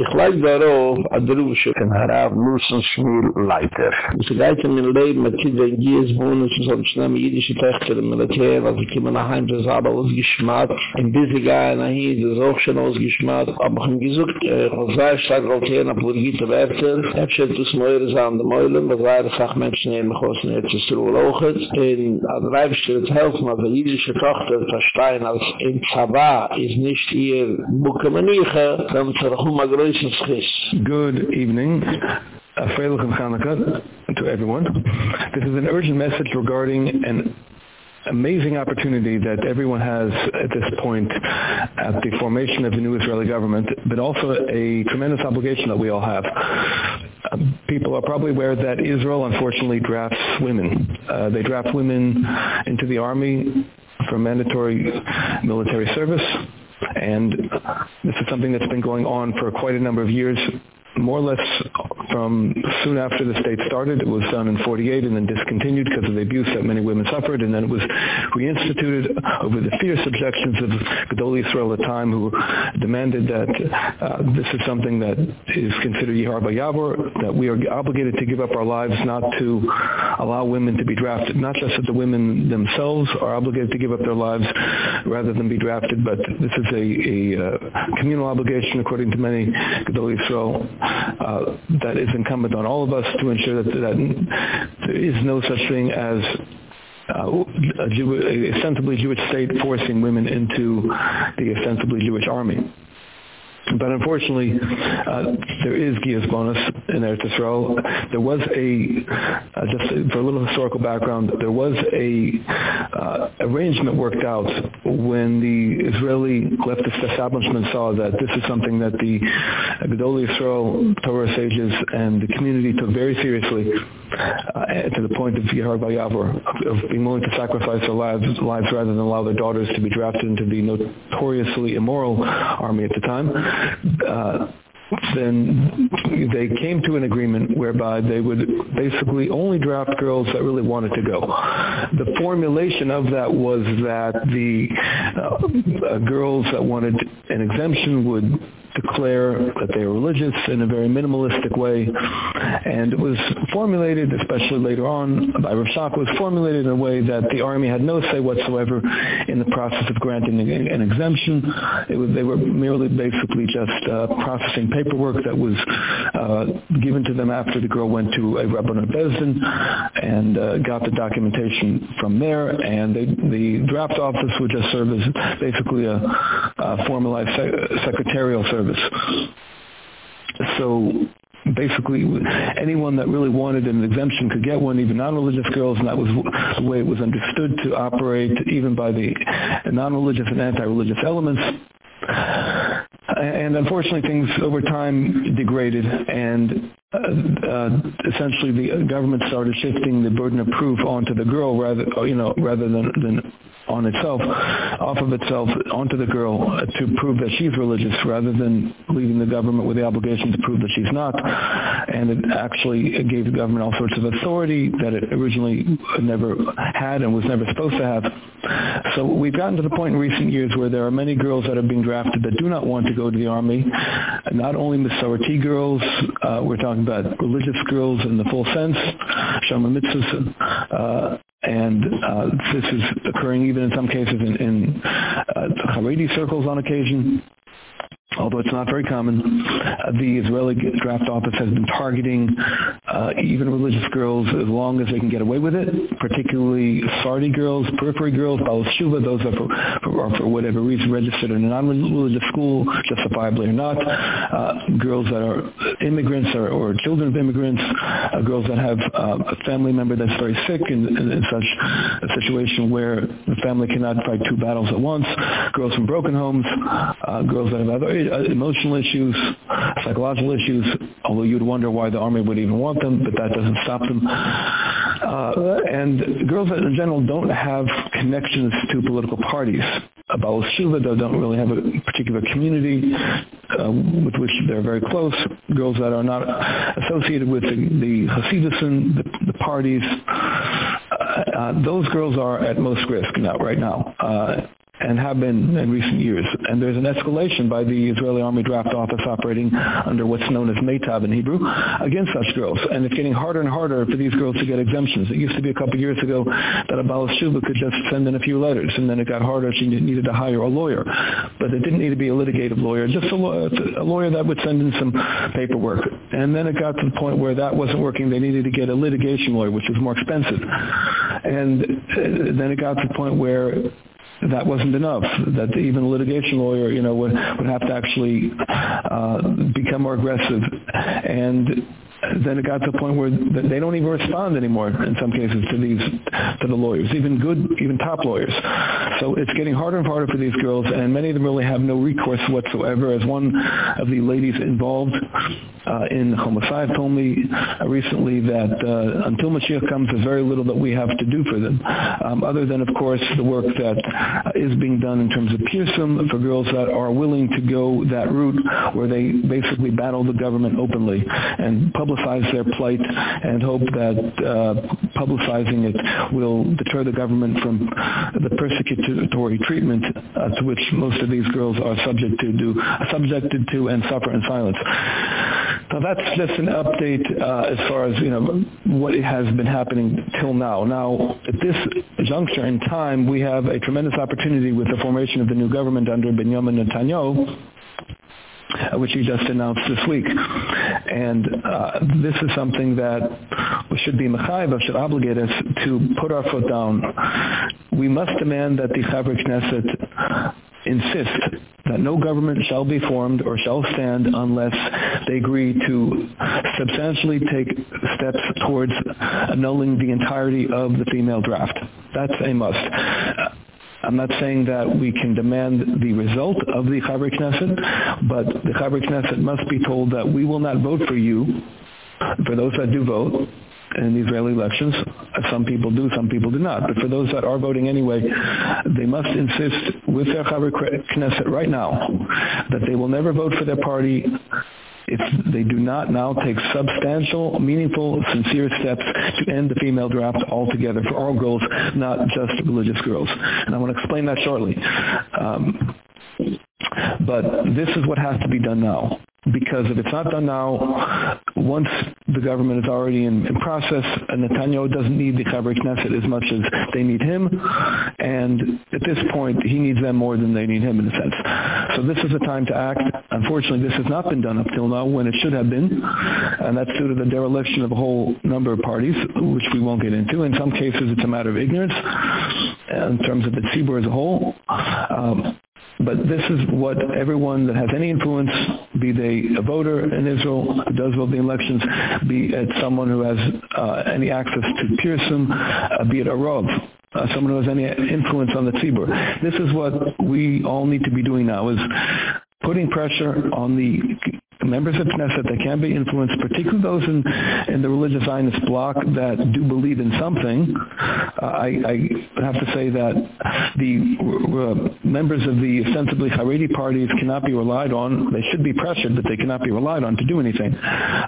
Ich leik darauf, a drusche, kan harav Nussan Schmiel Leiter. Es geit in mein Leben, mit Kid, wenn Gies wohnen, so soll ich nehmen jüdische Töchter im Militär, was ich immer nach Hause, das habe ausgeschmarrt. In diese Gei, nach hier, das ist auch schon ausgeschmarrt. Aber ich habe gesagt, äh, ich habe sehr stark auf hier, nach Burgite Werther. Ich habe schon das Meure an der Meulen, was war, das Menschen hier, mich aus dem In der Reibstelle, das helfen, als jüdische Tochter, verstehen, als in Zaba, ist nicht ihr Bukemaniche, dann zu der Good evening. To everyone. This is an urgent message regarding an amazing opportunity that everyone has at this point at the formation of the new Israeli government, but also a tremendous obligation that we all have. Uh, people are probably aware that Israel unfortunately drafts women. Uh, they draft women into the army for mandatory military service and this is something that's been going on for quite a number of years more or less from soon after the state started. It was done in 48 and then discontinued because of the abuse that many women suffered and then it was reinstituted over the fierce objections of Gedolei Yisrael at the time who demanded that uh, this is something that is considered Yihar Bayavor, that we are obligated to give up our lives not to allow women to be drafted. Not just that the women themselves are obligated to give up their lives rather than be drafted, but this is a, a uh, communal obligation according to many Gedolei Yisrael uh, that is incumbent on all of us to ensure that, that there is no such thing as uh, a, Jew, a ostensibly Jewish state forcing women into the ostensibly Jewish army. But unfortunately, uh, there is Gias bonus in Eretz Yisrael. There was a, uh, just for a little historical background, there was a uh, arrangement worked out when the Israeli leftist establishment saw that this is something that the Gedolei Yisrael Torah sages and the community took very seriously uh, to the point of Yehar Bayavor, of being willing to sacrifice their lives, lives rather than allow their daughters to be drafted into the notoriously immoral army at the time. Uh, then they came to an agreement whereby they would basically only draft girls that really wanted to go. The formulation of that was that the uh, girls that wanted an exemption would declare that they were religious in a very minimalistic way. And it was formulated, especially later on by Rav was formulated in a way that the army had no say whatsoever in the process of granting an exemption. Was, they were merely basically just uh, processing paperwork that was uh, given to them after the girl went to a Rabbanah Bezdin and uh, got the documentation from there. And they, the draft office would just serve as basically a, a formalized secretarial service. So basically anyone that really wanted an exemption could get one, even non-religious girls, and that was the way it was understood to operate even by the non-religious and anti-religious elements. And unfortunately things over time degraded and uh, uh, essentially the government started shifting the burden of proof onto the girl rather you know rather than than on itself, off of itself, onto the girl to prove that she's religious rather than leaving the government with the obligation to prove that she's not. And it actually gave the government all sorts of authority that it originally never had and was never supposed to have. So we've gotten to the point in recent years where there are many girls that are being drafted that do not want to go to the army. Not only Masorti girls, uh, we're talking about religious girls in the full sense, Shama uh, and uh, this is occurring even in some cases in, in uh, Haredi circles on occasion although it's not very common. The Israeli draft office has been targeting uh, even religious girls as long as they can get away with it, particularly Sardi girls, periphery girls, Baal those are for, for, for, whatever reason registered in a non-religious school, justifiably or not, uh, girls that are immigrants or, or children of immigrants, uh, girls that have uh, a family member that's very sick in, in, in, such a situation where the family cannot fight two battles at once, girls from broken homes, uh, girls that have other uh, emotional issues, psychological issues, although you'd wonder why the army would even want them, but that doesn't stop them. Uh, and girls in general don't have connections to political parties. Baal Shuva don't really have a particular community uh, with which they're very close. Girls that are not associated with the, the Hasidus and the, the parties, uh, uh, those girls are at most risk now, right now. Uh, and have been in recent years. And there's an escalation by the Israeli Army Draft Office operating under what's known as Meitav in Hebrew against such girls. And it's getting harder and harder for these girls to get exemptions. It used to be a couple of years ago that a Baal could just send in a few letters, and then it got harder. She needed to hire a lawyer. But it didn't need to be a litigative lawyer, just a, a lawyer that would send in some paperwork. And then it got to the point where that wasn't working. They needed to get a litigation lawyer, which was more expensive. And then it got to the point where that wasn't enough that even a litigation lawyer you know would would have to actually uh become more aggressive. And then it got to the point where they don't even respond anymore in some cases to these to the lawyers even good even top lawyers. So it's getting harder and harder for these girls and many of them really have no recourse whatsoever. As one of the ladies involved uh, in homicide told me uh, recently that uh, until Mashiach comes there's very little that we have to do for them. Um, other than of course the work that is being done in terms of Pearson for girls that are willing to go that route where they basically battle the government openly and publicize their plight and hope that uh, publicizing it will deter the government from the persecutory treatment uh, to which most of these girls are subject to do subjected to and suffer in silence now that's just an update uh, as far as you know what has been happening till now. Now at this juncture in time, we have a tremendous opportunity with the formation of the new government under Benjamin Netanyahu uh, which he just announced this week. And uh, this is something that should be mechayiv, should obligate us to put our foot down. We must demand that the Chavrei Knesset insist that no government shall be formed or shall stand unless they agree to substantially take steps towards annulling the entirety of the female draft. That's a must. I'm not saying that we can demand the result of the Chavrei Knesset, but the Chavrei Knesset must be told that we will not vote for you, for those that do vote, in the Israeli elections. Some people do, some people do not. But for those that are voting anyway, they must insist with their Chavrei Knesset right now that they will never vote for their party if they do not now take substantial, meaningful, sincere steps to end the female draft altogether for all girls, not just religious girls. And I want to explain that shortly. Um, but this is what has to be done now because if it's not done now, once the government is already in, in process, Netanyahu doesn't need the Chavrei Knesset as much as they need him, and at this point, he needs them more than they need him in a sense. So this is a time to act. Unfortunately, this has not been done up till now when it should have been, and that's due to the dereliction of a whole number of parties, which we won't get into. In some cases, it's a matter of ignorance in terms of the tzibur as a whole. Um, but this is what everyone that has any influence, be they a voter in Israel does vote the elections, be it someone who has uh, any access to Pearson, uh, be it a Rav, uh, someone who has any influence on the tzibur. This is what we all need to be doing now is putting pressure on the members of Knesset that can be influenced, particularly those in, in the religious Zionist bloc that do believe in something. Uh, I, I have to say that the uh, members of the ostensibly Haredi parties cannot be relied on. They should be pressured, but they cannot be relied on to do anything.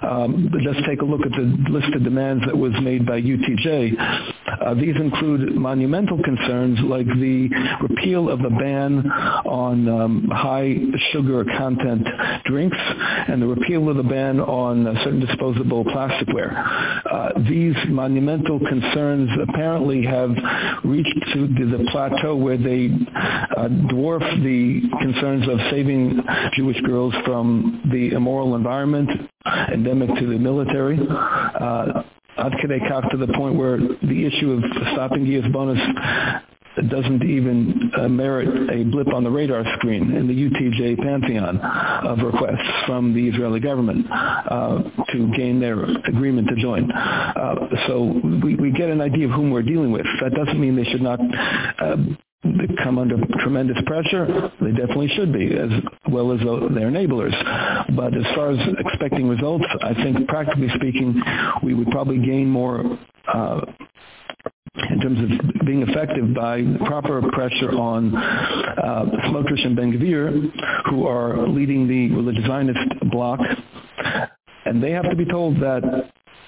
Um, let's take a look at the list of demands that was made by UTJ. Uh, these include monumental concerns like the repeal of the ban on um, high sugar content drinks and the repeal of the ban on certain disposable plasticware. Uh, these monumental concerns apparently have reached to the plateau where they uh, dwarf the concerns of saving Jewish girls from the immoral environment endemic to the military. Uh, to the point where the issue of stopping Gias bonus doesn't even uh, merit a blip on the radar screen in the UTJ pantheon of requests from the Israeli government uh, to gain their agreement to join. Uh, so we, we get an idea of whom we're dealing with. That doesn't mean they should not uh, come under tremendous pressure. They definitely should be, as well as their enablers. But as far as expecting results, I think practically speaking, we would probably gain more uh, in terms of being effective by proper pressure on uh, Smotrich and Ben-Gvir, who are leading the religious Zionist bloc, and they have to be told that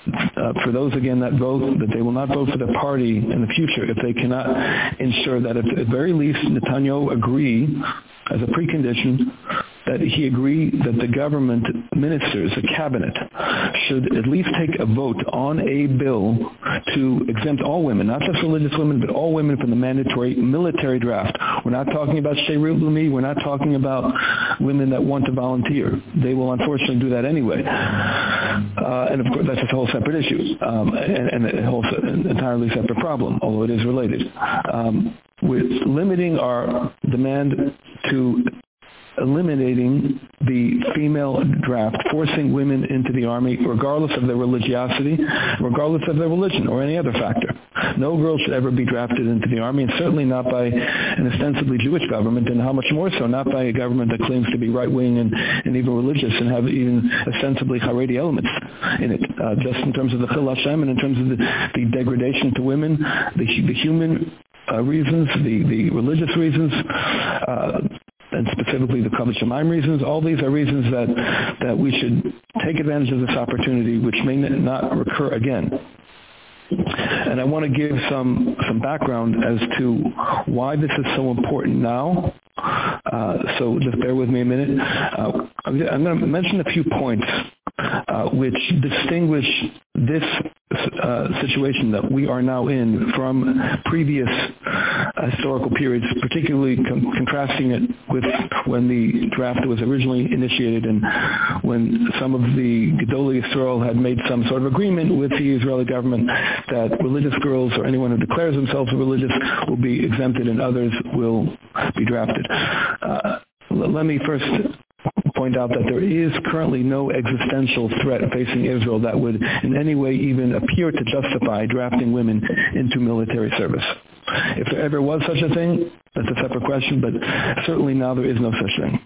uh, for those again that vote that they will not vote for the party in the future if they cannot ensure that at the very least Netanyahu agree as a precondition that he agreed that the government ministers, the cabinet, should at least take a vote on a bill to exempt all women, not just religious women, but all women from the mandatory military draft. We're not talking about Sheirut Lumi, we're not talking about women that want to volunteer. They will unfortunately do that anyway. Uh, and of course that's a whole separate issue um, and, and, a whole entirely separate problem, although it is related. Um, with limiting our demand to eliminating the female draft, forcing women into the army regardless of their religiosity, regardless of their religion or any other factor. No girl should ever be drafted into the army and certainly not by an ostensibly Jewish government and how much more so not by a government that claims to be right-wing and, and even religious and have even ostensibly Haredi elements in it, uh, just in terms of the Chil Hashem and in terms of the, the degradation to women, the, the human uh, reasons, the, the religious reasons, uh, specifically the Kavod Shemaim reasons. All these are reasons that, that we should take advantage of this opportunity, which may not recur again. And I want to give some, some background as to why this is so important now. Uh, so just bear with me a minute. Uh, I'm going to mention a few points uh, which distinguish this uh, situation that we are now in from previous historical periods, particularly contrasting it with when the draft was originally initiated and when some of the Gedolei Yisrael had made some sort of agreement with the Israeli government that religious girls or anyone who declares themselves religious will be exempted and others will be drafted. Uh, let me first point out that there is currently no existential threat facing Israel that would in any way even appear to justify drafting women into military service. If there ever was such a thing, that's a separate question, but certainly now there is no such thing.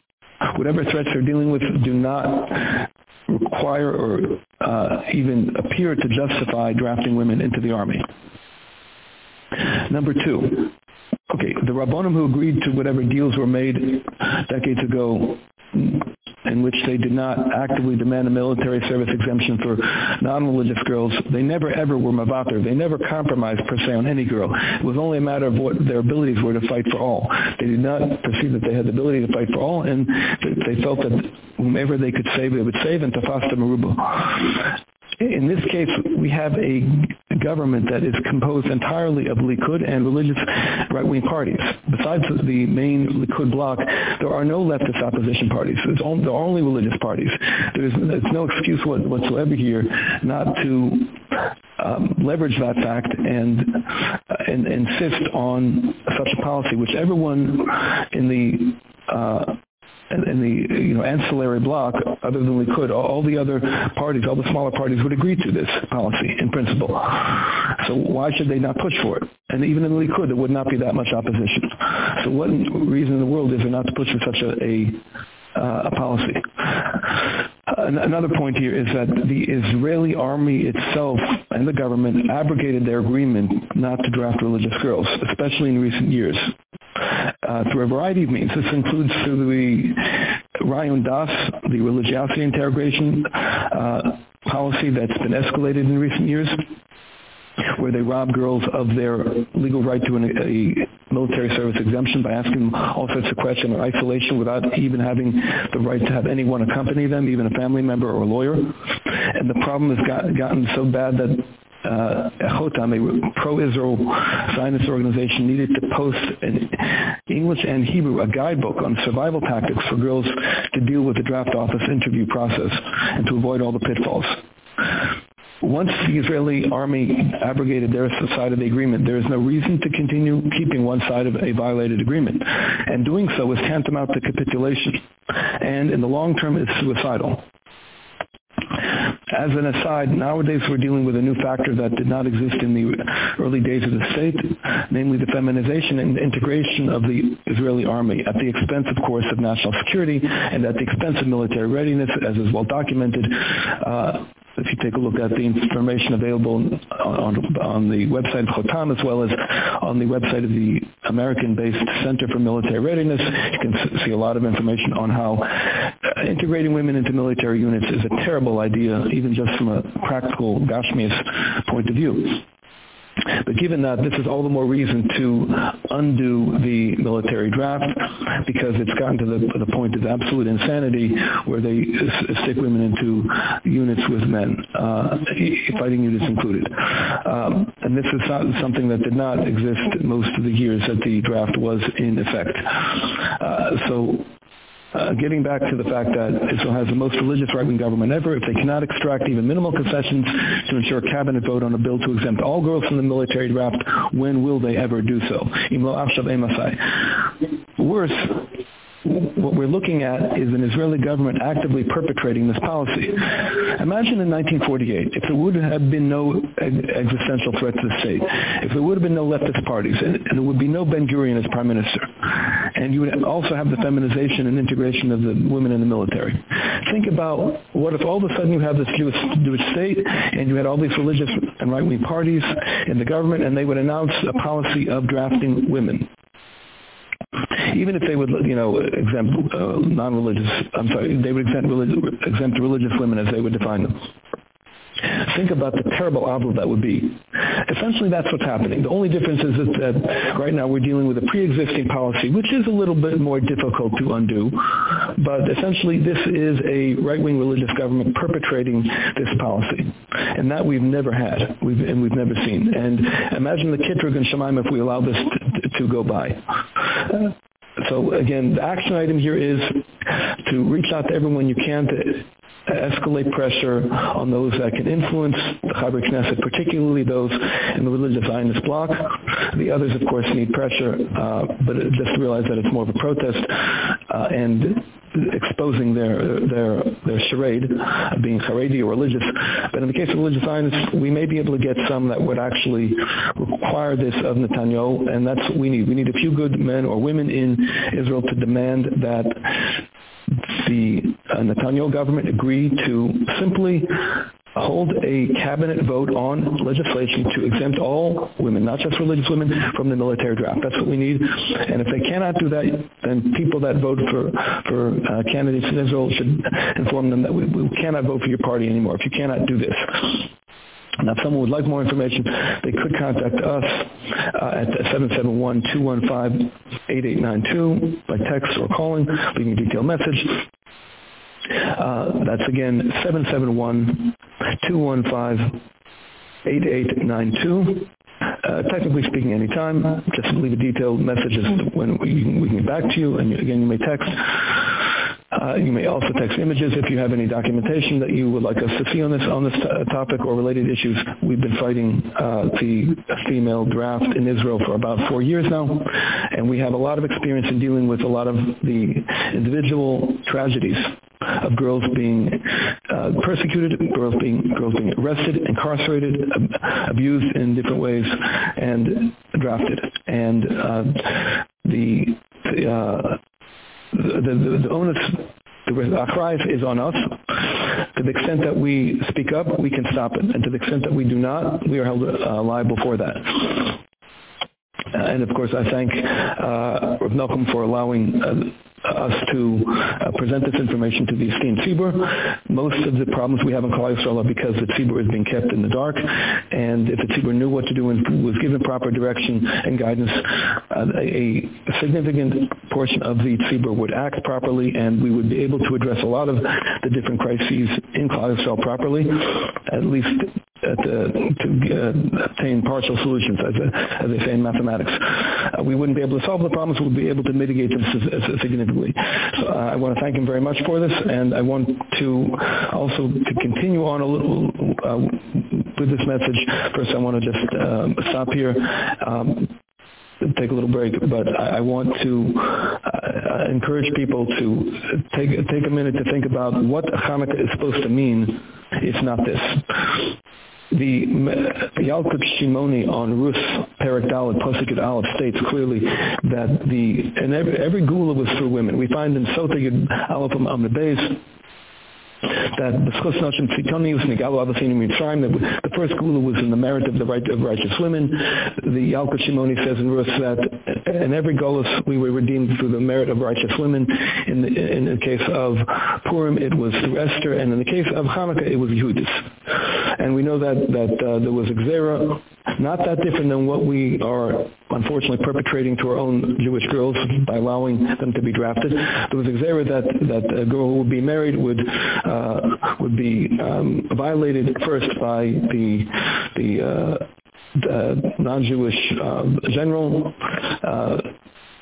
Whatever threats they're dealing with do not require or uh, even appear to justify drafting women into the army. Number two, okay, the Rabbonim who agreed to whatever deals were made decades ago in which they did not actively demand a military service exemption for non-religious girls, they never ever were mavater. They never compromised per se on any girl. It was only a matter of what their abilities were to fight for all. They did not perceive that they had the ability to fight for all, and they felt that whomever they could save, they would save, and tafasta maruba in this case we have a government that is composed entirely of Likud and religious right-wing parties. Besides the main Likud bloc, there are no leftist opposition parties. It's only, there are only religious parties. There's, there's no excuse whatsoever here not to um, leverage that fact and, uh, and insist on such a policy, which everyone in the uh, and, the you know ancillary bloc other than Likud all the other parties all the smaller parties would agree to this policy in principle. So why should they not push for it? And even if in Likud there would not be that much opposition. So what reason in the world is there not to push for such a, a a policy. Another point here is that the Israeli army itself and the government abrogated their agreement not to draft religious girls, especially in recent years uh, through a variety of means. This includes through the Rayun Das, the religiosity integration uh, policy that's been escalated in recent years where they rob girls of their legal right to an, a military service exemption by asking them all sorts of questions or isolation without even having the right to have anyone accompany them, even a family member or a lawyer. And the problem has got, gotten so bad that uh, Echotam, a pro-Israel Zionist organization, needed to post in English and Hebrew a guidebook on survival tactics for girls to deal with the draft office interview process and to avoid all the pitfalls. Once the Israeli army abrogated their side of the agreement, there is no reason to continue keeping one side of a violated agreement. And doing so is tantamount to capitulation. And in the long term, is suicidal. As an aside, nowadays we're dealing with a new factor that did not exist in the early days of the state, namely the feminization and integration of the Israeli army at the expense, of course, of national security and at the expense of military readiness, as is well documented. Uh, if you take a look at the information available on, on the website of Chotam as well as on the website of the American-based Center for Military Readiness, you can see a lot of information on how uh, integrating women into military units is a terrible idea, even just from a practical Gashmias point of view. But given that, this is all the more reason to undo the military draft because it's gotten to the, the point of absolute insanity where they stick women into units with men, uh, fighting units included. Um, and this is something that did not exist most of the years that the draft was in effect. Uh, so uh, getting back to the fact that Israel has the most religious right-wing government ever, if they cannot extract even minimal concessions to ensure a cabinet vote on a bill to exempt all girls from the military draft, when will they ever do so? Worse, what we're looking at is an Israeli government actively perpetrating this policy. Imagine in 1948, if there would have been no existential threat to the state, if there would have been no leftist parties, and, there would be no Ben-Gurion as prime minister, and you would also have the feminization and integration of the women in the military. Think about what if all of a sudden you have this Jewish, Jewish state, and you had all these religious and right-wing parties in the government, and they would announce a policy of drafting women even if they would you know exempt uh, non-religious I'm sorry they would exempt religious exempt religious women as they would define them Think about the terrible obstacle that would be. Essentially, that's what's happening. The only difference is that, that right now we're dealing with a pre-existing policy, which is a little bit more difficult to undo. But essentially, this is a right-wing religious government perpetrating this policy. And that we've never had, we've, and we've never seen. And imagine the Kitrug and Shemaim if we allow this to, to go by. So again, the action item here is to reach out to everyone you can to escalate pressure on those that can influence the Chavrei Knesset, particularly those in the religious Zionist bloc. The others, of course, need pressure, uh, but just realize that it's more of a protest uh, and exposing their their their charade of being Haredi or religious. But in the case of religious Zionists, we may be able to get some that would actually require this of Netanyahu, and that's what we need. We need a few good men or women in Israel to demand that the uh, Netanyahu government agreed to simply hold a cabinet vote on legislation to exempt all women, not just religious women, from the military draft. That's what we need. And if they cannot do that, then people that vote for for uh, candidates in Israel should inform them that we, we cannot vote for your party anymore if you cannot do this. Now, if someone would like more information, they could contact us uh, at 771-215-8892 by text or calling, leaving a detailed message. Uh, that's again 771-215-8892. Uh, technically speaking, anytime. Just leave a detailed message as when we, we can get back to you, and again, you may text. Uh, you may also text images if you have any documentation that you would like us to see on this on this topic or related issues. We've been fighting uh, the female draft in Israel for about 4 years now and we have a lot of experience in dealing with a lot of the individual tragedies of girls being uh, persecuted, girls being girls being arrested, incarcerated, ab abused in different ways and drafted. And uh, the uh, the, the, the onus the achrayus is on us. To the extent that we speak up, we can stop it. And to the extent that we do not, we are held uh, liable for that. Uh, and of course, I thank uh, Malcolm for allowing uh, us to uh, present this information to the esteemed Tzibur. Most of the problems we have in Yisrael are because the Tzibur is being kept in the dark, and if the Tzibur knew what to do and was given proper direction and guidance, uh, a, significant portion of the Tzibur would act properly, and we would be able to address a lot of the different crises in Yisrael properly, at least uh, to, uh, obtain partial solutions, as, as, they say in mathematics. Uh, we wouldn't be able to solve the problems, we'd be able to mitigate them significantly. So uh, I want to thank him very much for this, and I want to also to continue on a little uh, with this message. First, I want to just um, stop here. Um, take a little break, but I, I want to uh, encourage people to take take a minute to think about what Hanukkah is supposed to mean. It's not this the Yalkut Shimoni on Rus Perak Dalet Posukit Aleph states clearly that the and every, every gula was for women. We find in Sotah Aleph Amna Beis that the schus noshim tzikonius nigalu avasinu mitzrayim that the first gula was in the merit of the right of righteous women. The Yalkut Shimoni says in Rus that in every golus we were redeemed through the merit of righteous women. In the, in the case of Purim it was through Esther. And in the case of Hanukkah it was Yehudis. And we know that that uh, there was a Xera not that different than what we are unfortunately perpetrating to our own Jewish girls by allowing them to be drafted. There was a Xera that, that a girl who would be married would uh, would be um, violated first by the the uh, non-Jewish uh, general uh,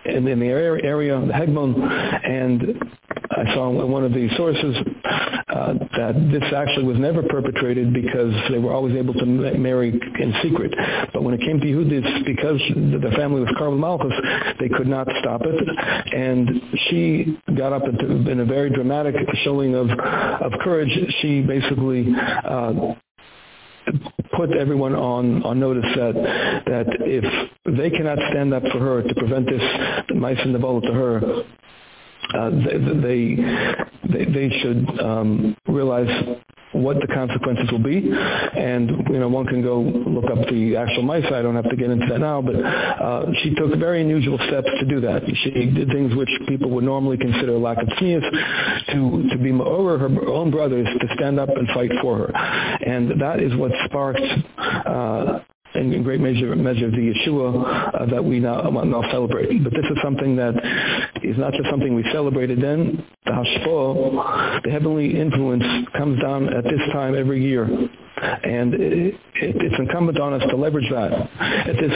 in, in the area, of the Hegmon, and I saw in one of the sources uh, that this actually was never perpetrated because they were always able to marry in secret. But when it came to Yehudis, because the family was Karl Malchus, they could not stop it. And she got up into, in a very dramatic showing of, of courage. She basically uh, put everyone on on notice that that if they cannot stand up for her to prevent this mice in the bowl to her. Uh, they, they they should um, realize what the consequences will be. And you know one can go look up the actual mice. I don't have to get into that now but uh, she took very unusual steps to do that. She did things which people would normally consider lack of tznius to to be over her own brothers to stand up and fight for her. And that is what sparked uh, in great measure measure the Yeshua uh, that we now now celebrate. But this is something that is not just something we celebrated then. The Hashpo, the heavenly influence, comes down at this time every year. And it, it, it's incumbent on us to leverage that. At this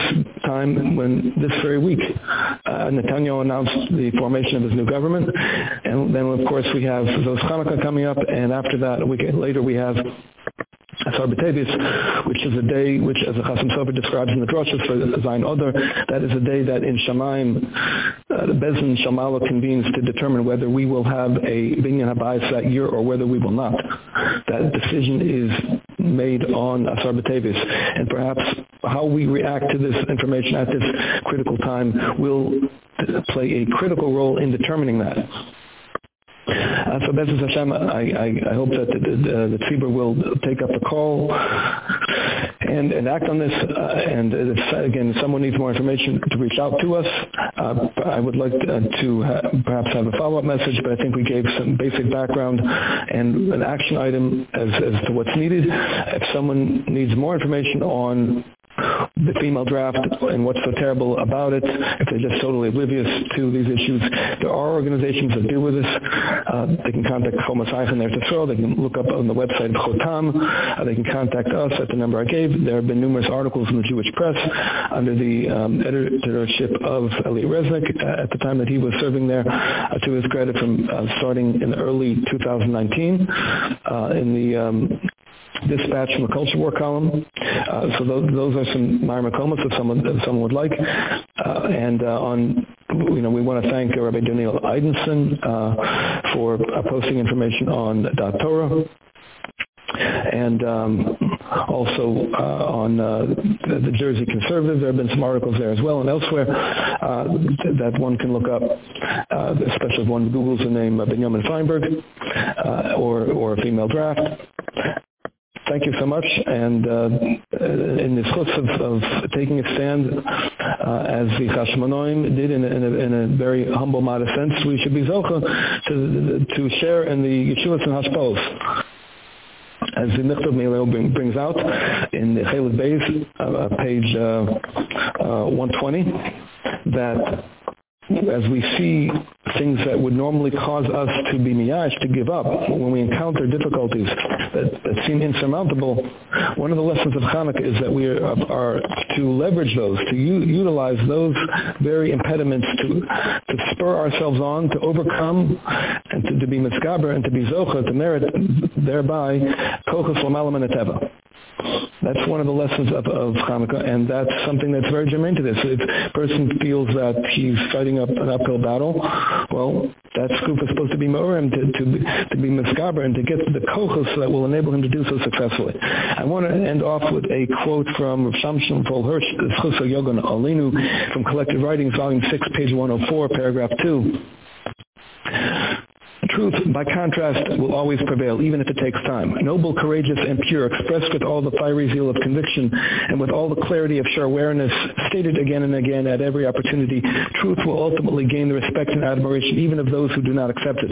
time, when this very week, uh, Netanyahu announced the formation of his new government, and then of course we have those Hanukkah coming up, and after that, a week later, we have Asar which is a day which, as the Chasam Sofer describes in the Droshes for Zayin Oder, that is a day that in Shemaim, uh, the Bezin Shamala convenes to determine whether we will have a Binyan Habayis that year or whether we will not. That decision is made on Asar and perhaps how we react to this information at this critical time will play a critical role in determining that. Uh, so Bezos Hashem, I, I, I hope that the, the, Tzibur will take up the call and, and act on this. Uh, and if, again, someone needs more information to reach out to us, uh, I would like to, uh, to ha perhaps have a follow-up message, but I think we gave some basic background and an action item as, as to what's needed. If someone needs more information on the female draft and what's so terrible about it, if they're just totally oblivious to these issues. There are organizations that deal with this. Uh, they can contact Chomas and there to. They can look up on the website of Chotam. Uh, they can contact us at the number I gave. There have been numerous articles in the Jewish press under the um, editorship of Elliot Resnick uh, at the time that he was serving there, uh, to his credit from uh, starting in early 2019 uh, in the um, dispatch from a culture war column. Uh, so those, those are some mareh mekomos if someone, if someone would like. Uh, and uh, on, you know, we want to thank Rabbi Daniel Eidensohn uh, for uh, posting information on Torah and um, also uh, on uh, the, the, Jersey Conservative. There have been some articles there as well and elsewhere uh, that one can look up, uh, especially if one Googles the name Benjamin Feinberg uh, or, or a female draft thank you so much. And uh, in the schutz of, of, taking a stand, uh, as the Chashmonoim did in a, in, a, in a, very humble, modest sense, we should be zocha to, to share in the Yeshuas and Hashpos as the Michtav MeEliyahu bring, brings out in the Chelek Beis, uh, page uh, uh, 120, that as we see things that would normally cause us to be miyash, to give up, when we encounter difficulties that, that seem insurmountable, one of the lessons of Hanukkah is that we are, are to leverage those, to utilize those very impediments to, to spur ourselves on, to overcome, and to, to be miskaber, and to be zocha, to merit thereby kochas l'malam and that's one of the lessons of, of Hanukkah, and that's something that's very germane to this. If a person feels that he's fighting up an uphill battle, well, that scoop is supposed to be Morim to, to, be, to be Miskaber and to get the kochos that will enable him to do so successfully. I want to end off with a quote from Shamshon Vol Hirsch, Schusa Yogan Alinu, from Collected Writings, Volume 6, page 104, paragraph 2 Truth, by contrast, will always prevail, even if it takes time. Noble, courageous, and pure, expressed with all the fiery zeal of conviction and with all the clarity of sure awareness, stated again and again at every opportunity, truth will ultimately gain the respect and admiration even of those who do not accept it.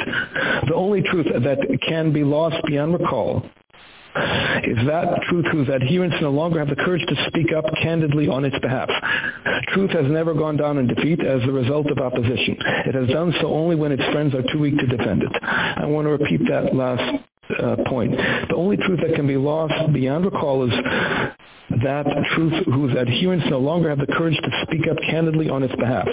The only truth that can be lost beyond recall is that truth whose adherents no longer have the courage to speak up candidly on its behalf. Truth has never gone down in defeat as a result of opposition. It has done so only when its friends are too weak to defend it. I want to repeat that last uh, point. The only truth that can be lost beyond recall is that truth whose adherents no longer have the courage to speak up candidly on its behalf.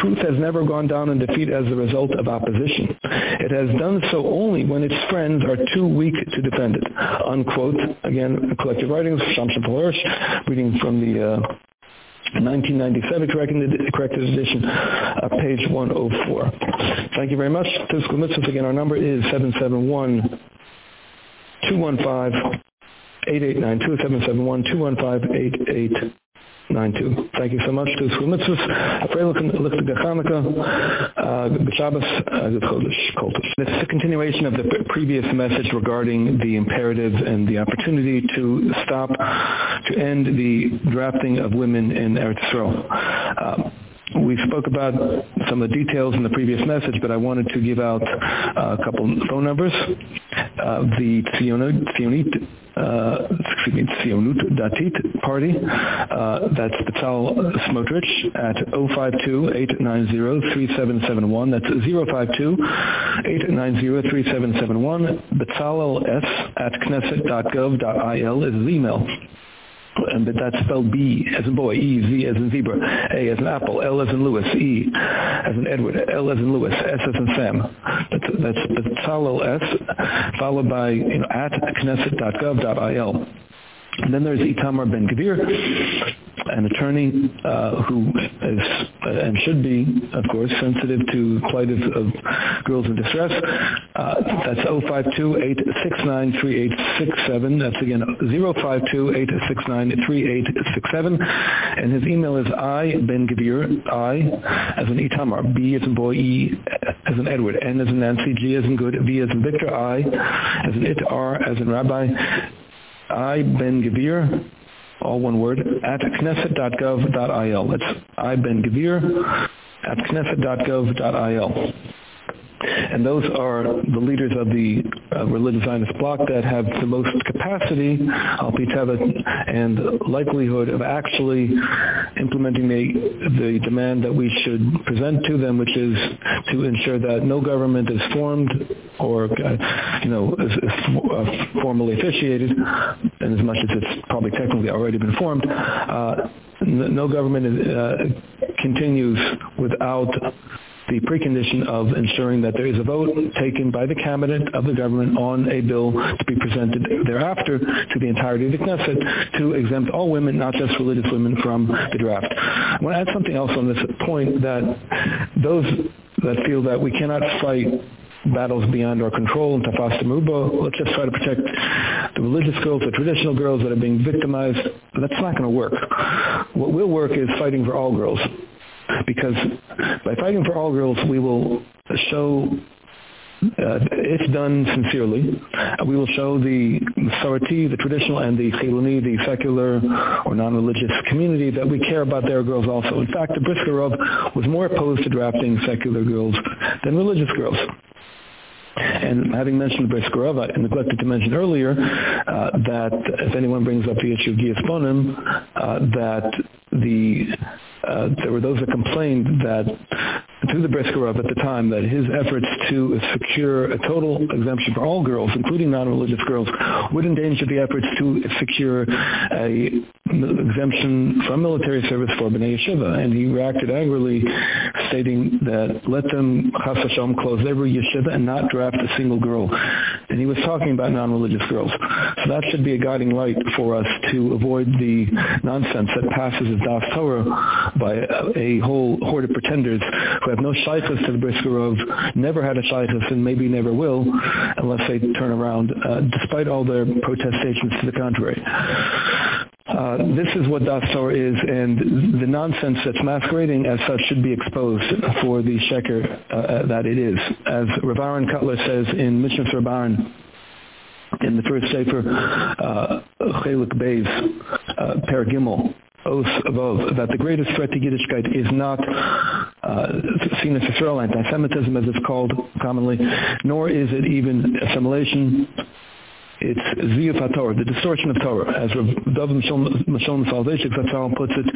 Truth has never gone down in defeat as a result of opposition. It has done so only when its friends are too weak to defend it. Unquote. Again, collective writings, Shamsha Palarish, reading from the uh, 1997 corrected, corrected edition, uh, page 104. Thank you very much. Physical mitzvahs, again, our number is 771 215 8892 771 215 92. Thank you so much to School Mitzvahs. Freilich Lichtige Chanukah, Shabbos, Good Chodesh, Koltish. This is a continuation of the previous message regarding the imperative and the opportunity to stop, to end the drafting of women in Eretz Yisrael. Um, we spoke about some of the details in the previous message, but I wanted to give out a couple phone numbers. Uh, the Tzionit uh, excuse me, Tzionut Datit party. Uh, that's Betzal Smotrich at 052-890-3771. That's 052-890-3771. Betzalel S at knesset.gov.il is his email and that's spelled B as in boy, E, Z as in zebra, A as in apple, L as in Lewis, E as in Edward, L as in Lewis, S as in Sam. That's, that's S, followed by you know, at knesset.gov.il. And then there's Itamar Ben Gvir, an attorney uh, who is and should be, of course, sensitive to plight of, of girls in distress. Uh, that's 052-869-3867. That's again 052-869-3867. And his email is I Ben Gvir, I as an Itamar, B as in boy, E as in Edward, N as in Nancy, G as in good, V as in Victor, I as in it, R as in Rabbi I Ben Gvir, all one word, at knesset.gov.il. That's I Ben Gvir at knesset.gov.il and those are the leaders of the uh, religious Zionist bloc that have the most capacity, al and likelihood of actually implementing the, the demand that we should present to them, which is to ensure that no government is formed or, uh, you know, is, is uh, formally officiated, and as much as it's probably technically already been formed, uh, no government is, uh, continues without the precondition of ensuring that there is a vote taken by the cabinet of the government on a bill to be presented thereafter to the entirety of the Knesset to exempt all women, not just religious women, from the draft. I want to add something else on this point that those that feel that we cannot fight battles beyond our control and tafas mubo let's just try to protect the religious girls the traditional girls that are being victimized that's not going to work what will work is fighting for all girls because by fighting for all girls we will show uh, if done sincerely, we will show the Sarati, the traditional, and the Chiloni, the secular or non-religious community that we care about their girls also. In fact, the Brisker was more opposed to drafting secular girls than religious girls. And having mentioned Briskerov, I neglected to mention earlier uh, that if anyone brings up the issue of Giasponim, uh, that the uh, there were those that complained that to the Briskerov at the time that his efforts to secure a total exemption for all girls, including non-religious girls, would endanger the efforts to secure a exemption from military service for Bnei Yeshiva. And he reacted angrily, stating that let them, Chas Hashem, close every yeshiva and not draft a single girl. And he was talking about non-religious girls. So that should be a guiding light for us to avoid the nonsense that passes as Das Torah by a, a whole horde of pretenders who have no shaykhs to the Briskerov, never had a shaykhs and maybe never will unless they turn around, uh, despite all their protestations to the contrary. Uh, this is what Das is, and the nonsense that's masquerading as such should be exposed for the sheker uh, uh that it is. As Rav Aaron Kotler says in Mishnah Rabban, in the first Sefer, uh, Chelik Beis, uh, Per Gimel, Oath that the greatest threat to Yiddishkeit is not uh, seen as Israel anti-Semitism as it's called commonly, nor is it even assimilation it's ziyuf Torah, the distortion of Torah, as Rav David Mishon Salvation puts it,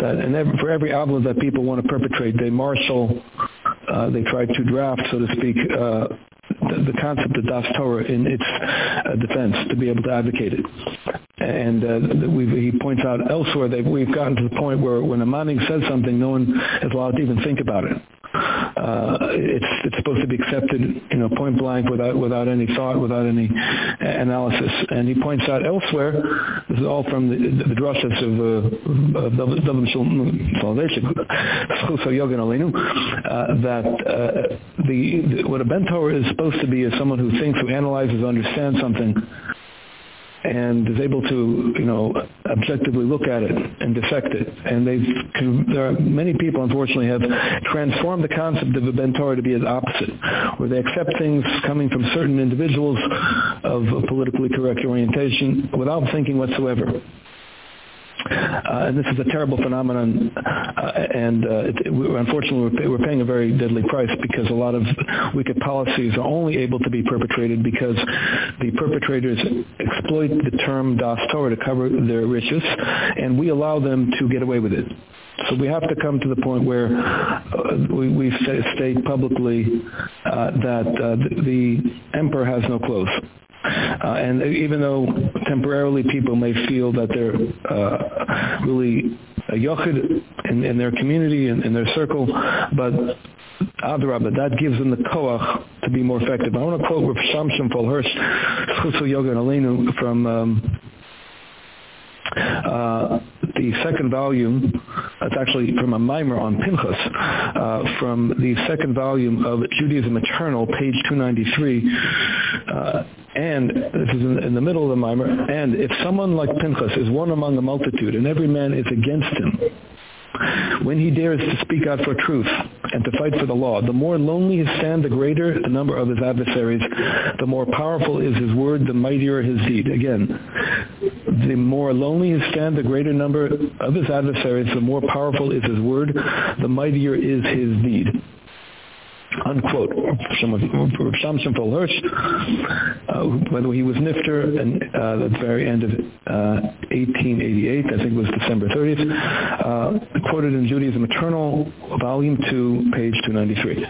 that every, for every avla that people want to perpetrate, they marshal, uh, they try to draft, so to speak, uh, the, the, concept of Das Torah in its uh, defense to be able to advocate it. And uh, he points out elsewhere that we've gotten to the point where when a manning says something, no one is allowed to even think about it uh, it's it's supposed to be accepted you know point blank without without any thought without any analysis and he points out elsewhere this is all from the the, the of uh, Foundation uh, that uh, the, the what a bentor is supposed to be is someone who thinks who analyzes understands something and is able to, you know, objectively look at it and dissect it. And they've, there are many people, unfortunately, have transformed the concept of a bentor to be the opposite, where they accept things coming from certain individuals of politically correct orientation without thinking whatsoever. Uh, and this is a terrible phenomenon uh, and uh, it, it, unfortunately we're, paying a very deadly price because a lot of wicked policies are only able to be perpetrated because the perpetrators exploit the term das to cover their riches and we allow them to get away with it. So we have to come to the point where uh, we, we state publicly uh, that uh, the, the emperor has no clothes uh, and even though temporarily people may feel that they're uh, really a yochid in, in their community and in, in their circle, but Adrabah, that gives them the koach to be more effective. I want to quote Rav Shamshon Rafael Hirsch, Chutzu Yoga and from um, uh, the second volume, it's actually from a mimer on Pinchas, uh, from the second volume of Judaism Eternal, page 293, uh, and this is in, in, the middle of the mimer, and if someone like Pinchas is one among a multitude, and every man is against him, when he dares to speak out for truth and to fight for the law, the more lonely his stand, the greater the number of his adversaries, the more powerful is his word, the mightier his deed. Again, the more lonely his stand, the greater number of his adversaries, the more powerful is his word, the mightier is his deed unquote Shamshon Rafael Hirsch uh, whether he was nifter and uh, at the very end of uh, 1888 I think it was December 30th uh, quoted in Judaism Eternal volume 2 page 293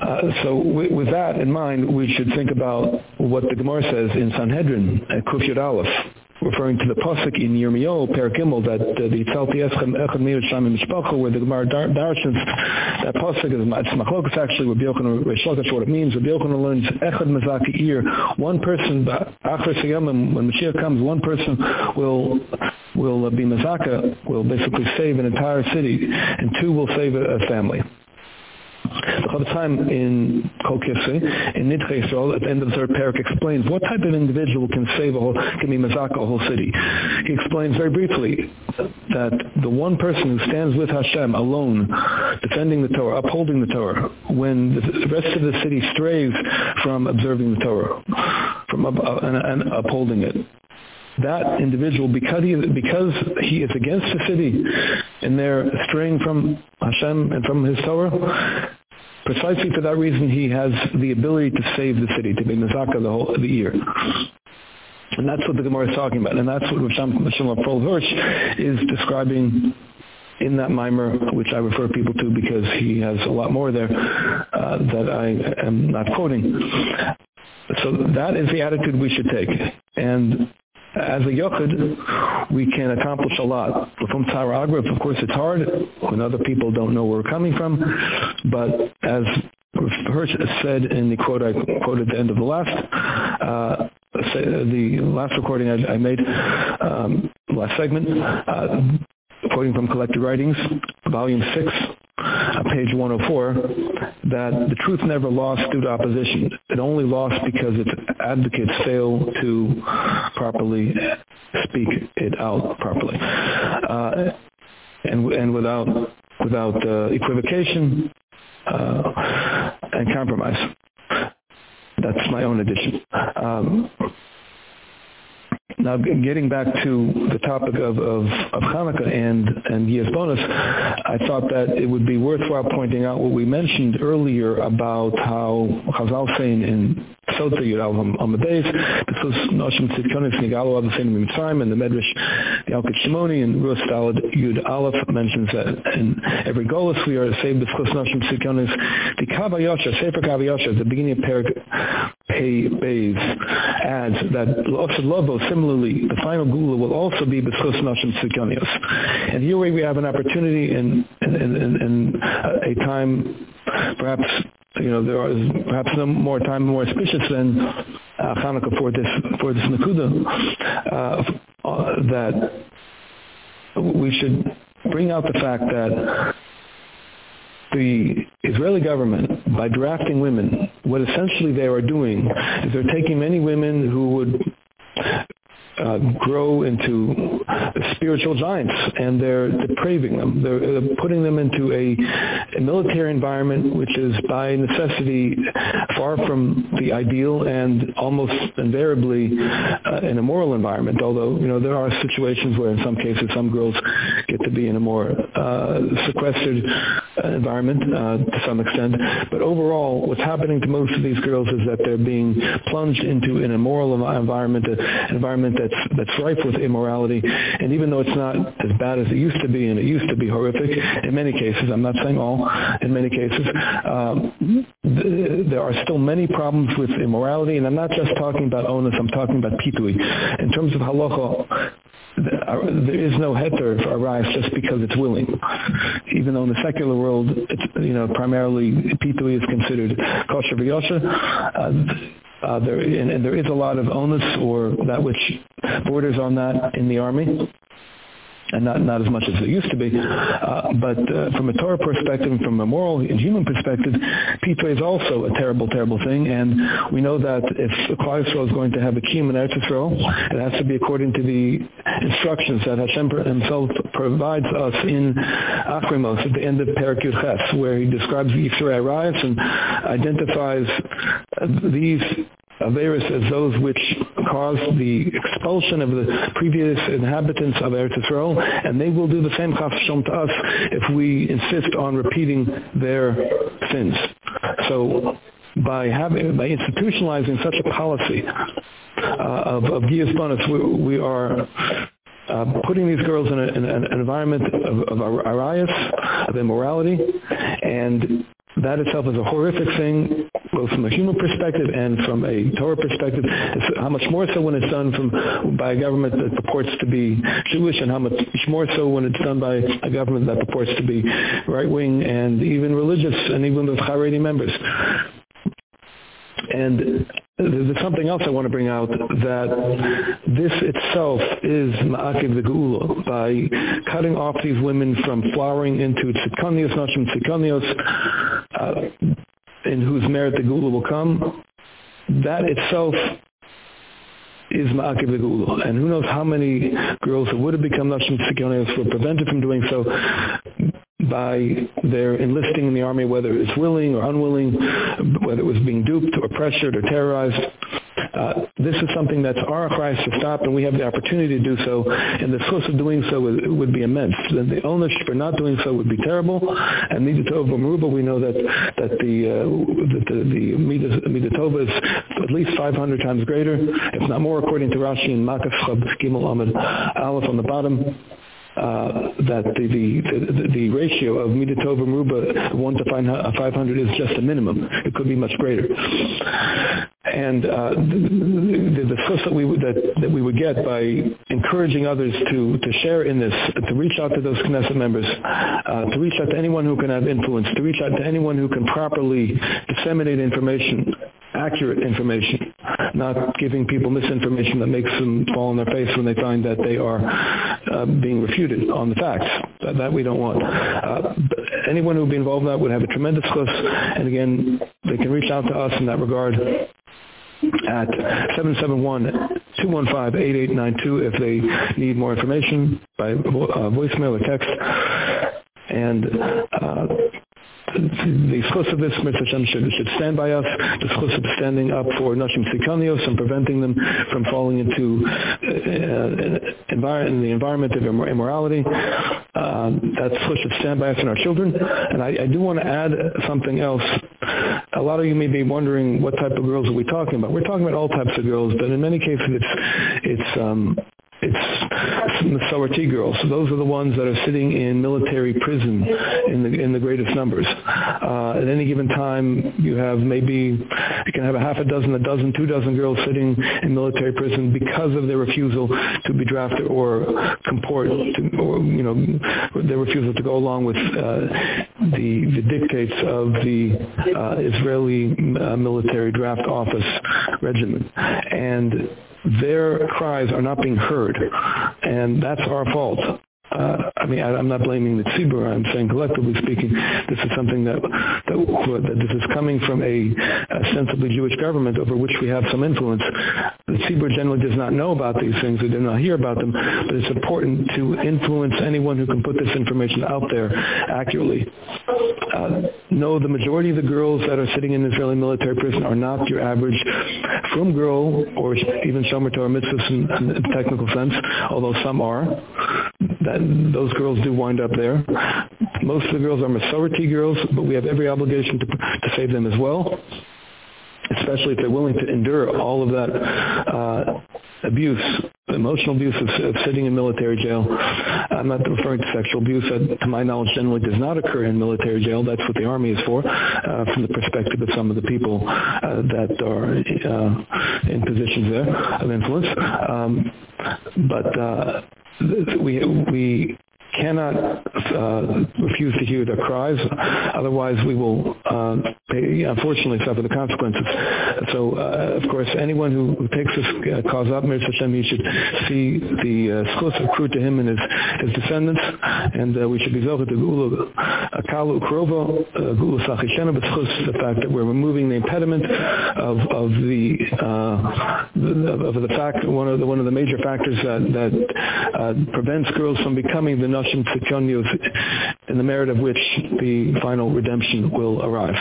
uh, so with that in mind we should think about what the Gemara says in Sanhedrin at Kuf Yud Aleph referring to the pasuk in Yirmiyahu Perikimel that uh, the Tzalti Eschem Echad Meir Shamim Mishpacha where the Gemara darshans that pasuk is it's machlokas actually Rabbi Yochanan Reish what it means. Rabbi Yochanan learns Echad Mazaki Ir one person Achar Siyam when Mashiach comes one person will will be Mazaka will basically save an entire city and two will save a, a family the time in Kol in Nidche at the end of the third parak, explains what type of individual can save a whole, can be mazaka a whole city. He explains very briefly that the one person who stands with Hashem alone, defending the Torah, upholding the Torah, when the rest of the city strays from observing the Torah, from up, uh, and, and upholding it, that individual because he because he is against the city and they're straying from Hashem and from his Torah precisely for that reason he has the ability to save the city to be mazaka the whole the year. And that's what the Gemara is talking about. And that's what Risham Prol Hirsch is describing in that mimer which I refer people to because he has a lot more there uh, that I am not quoting. So that is the attitude we should take. And as a yochid, we can accomplish a lot. From Tzara Agrif, of course, it's hard when other people don't know where we're coming from, but as Hirsch said in the quote I quoted at the end of the last uh, the last recording I, I made um, last segment uh, quoting from collected writings volume 6 uh, page 104 that the truth never lost due to opposition it only lost because its advocates failed to properly speak it out properly. Uh, and and without without uh, equivocation uh, and compromise. That's my own addition. Um, now, getting back to the topic of, of, of Hanukkah and, and Yiyas Bonus, I thought that it would be worthwhile pointing out what we mentioned earlier about how Chazal saying in Sota Yud Al Amadeus, because Noshim Tzidkonis Nigalo Adafin Mitzrayim, and the Medrash, the Yalkut Shimoni, and Dalad Yud Aleph mentions that in every Golas we are saved because Noshim Tzidkonis, the Kavayosha, Sefer Kavayosha, the beginning of Perik Pei Beis, adds that Osad Lobo, similarly, the final Gula will also be B'schus Noshim Tzidkonios. And here we have an opportunity in, in, in, in a time perhaps you know there is perhaps no more time more auspicious than uh, Hanukkah for this for this Nakuda uh, uh, that we should bring out the fact that the Israeli government by drafting women what essentially they are doing is they're taking many women who would uh, grow into spiritual giants and they're depraving them. They're, they're putting them into a, a, military environment which is by necessity far from the ideal and almost invariably uh, an immoral environment although you know there are situations where in some cases some girls get to be in a more uh, sequestered environment uh, to some extent. But overall what's happening to most of these girls is that they're being plunged into an immoral environment an environment that's that's rife with immorality. And even though it's not as bad as it used to be and it used to be horrific in many cases I'm not saying all in many cases um, th there are still many problems with immorality. And I'm not just talking about onus I'm talking about pitui. In terms of halacha there is no heter for arise just because it's willing. Even though in the secular world you know primarily pitui is considered kosher v'yosher uh, uh, there and, and there is a lot of onus or that which borders on that in the army and not not as much as it used to be. Uh, but uh, from a Torah perspective, from a moral and human perspective, pizza is also a terrible, terrible thing. And we know that if Klal Yisrael is going to have a kiyum in Eretz Yisrael, it has to be according to the instructions that Hashem himself provides us in Acharei Mos at the end of Perak Ches, where he describes the Yisrael and identifies these Averis as those which caused the expulsion of the previous inhabitants of Eretz Yisrael, and they will do the same chafshom to us if we insist on repeating their sins. So by having by institutionalizing such a policy uh, of of we, we are uh, putting these girls in, a, in an environment of, of arayas, of immorality, and that itself is a horrific thing both from a human perspective and from a Torah perspective. It's how much more so when it's done from by a government that purports to be Jewish and how much more so when it's done by a government that purports to be right wing and even religious and even with Haredi members. And there's something else I want to bring out that this itself is ma'akiv the geula by cutting off these women from flowering into tzikonios, nashim tzikonios, uh, in whose merit the geula will come. That itself is ma'akiv the geula. And who knows how many girls who would have become nashim tzikonios were prevented from doing so by their enlisting in the army, whether it's willing or unwilling, whether it was being duped or pressured or terrorized. Uh, this is something that's our Christ to stop, and we have the opportunity to do so, and the source of doing so would, would be immense. The ownership for not doing so would be terrible, and Midatova Maruba, we know that that the uh, that the, the Midatova is at least 500 times greater, if not more, according to Rashi and Makaf Gimel Ahmed Aleph on the bottom uh, that the, the, the, the ratio of Midatov Ruba 1 to 500 is just a minimum. It could be much greater. And uh, the, the, the that we, that, that we would get by encouraging others to, to share in this, to reach out to those Knesset members, uh, to reach out to anyone who can have influence, to reach out to anyone who can properly disseminate information accurate information, not giving people misinformation that makes them fall on their face when they find that they are uh, being refuted on the facts. That, that we don't want. Uh, anyone who would be involved in that would have a tremendous plus, and again, they can reach out to us in that regard at 771 215-8892 if they need more information by uh, voicemail or text. And uh, the schus of this Mr. Shem should, should stand by us, the schus of standing up for Nashim Sikanios and preventing them from falling into uh, envir in the environment of immorality. Um, that schus should stand by us and our children. And I, I do want to add something else. A lot of you may be wondering what type of girls are we talking about. We're talking about all types of girls, but in many cases it's, it's um, it's the Masorti girls. So those are the ones that are sitting in military prison in the in the greatest numbers. Uh, at any given time, you have maybe you can have a half a dozen, a dozen, two dozen girls sitting in military prison because of their refusal to be drafted or comport, to, or you know, their refusal to go along with uh, the the dictates of the uh, Israeli uh, military draft office regimen, and their cries are not being heard and that's our fault uh, I mean, I, am not blaming the tzibur. I'm saying collectively speaking, this is something that that, that this is coming from a, a sensibly Jewish government over which we have some influence. The tzibur generally does not know about these things; they do not hear about them. But it's important to influence anyone who can put this information out there accurately. Uh, no, the majority of the girls that are sitting in Israeli military prison are not your average frum girl or even shomer Torah mitzvahs in, in technical sense, although some are. That those girls do wind up there. Most of the girls are Masorti girls, but we have every obligation to, to save them as well especially if they're willing to endure all of that uh, abuse, emotional abuse of, of, sitting in military jail. I'm not referring to sexual abuse. That, to my knowledge, generally does not occur in military jail. That's what the Army is for, uh, from the perspective of some of the people uh, that are uh, in positions there of influence. Um, but uh, we we cannot uh, refuse to hear their cries. Otherwise we will uh, pay, unfortunately suffer the consequences. So uh, of course anyone who, takes this uh, cause up Mir Hashem he should see the uh, accrued to him and his, his descendants. And uh, we should be zocher to gula akalu krova uh, gula sachishena but the fact that we're removing the impediment of of the uh, of the fact one of the one of the major factors that that uh, prevents girls from becoming the Nashim Tzikonios in the merit of which the final redemption will arrive.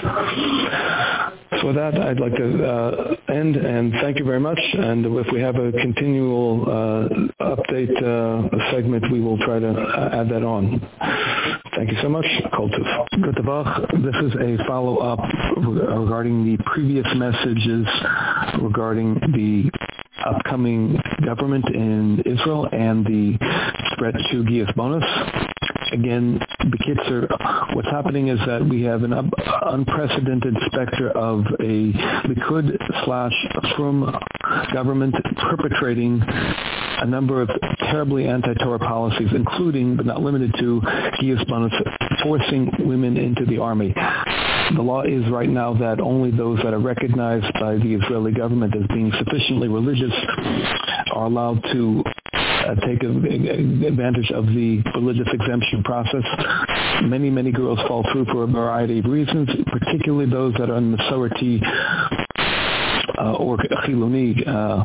So with that, I'd like to uh, end and thank you very much. And if we have a continual uh, update uh, segment, we will try to uh, add that on. Thank you so much. This is a follow-up regarding the previous messages regarding the upcoming government in Israel and the spread to Gias bonus. Again, Bekitzer, what's happening is that we have an unprecedented specter of a Likud slash Frum government perpetrating a number of terribly anti-Torah policies, including, but not limited to, bonus, forcing women into the army. The law is right now that only those that are recognized by the Israeli government as being sufficiently religious are allowed to uh, take advantage of the religious exemption process. Many, many girls fall through for a variety of reasons, particularly those that are in the Masorti uh, or Chiloni uh,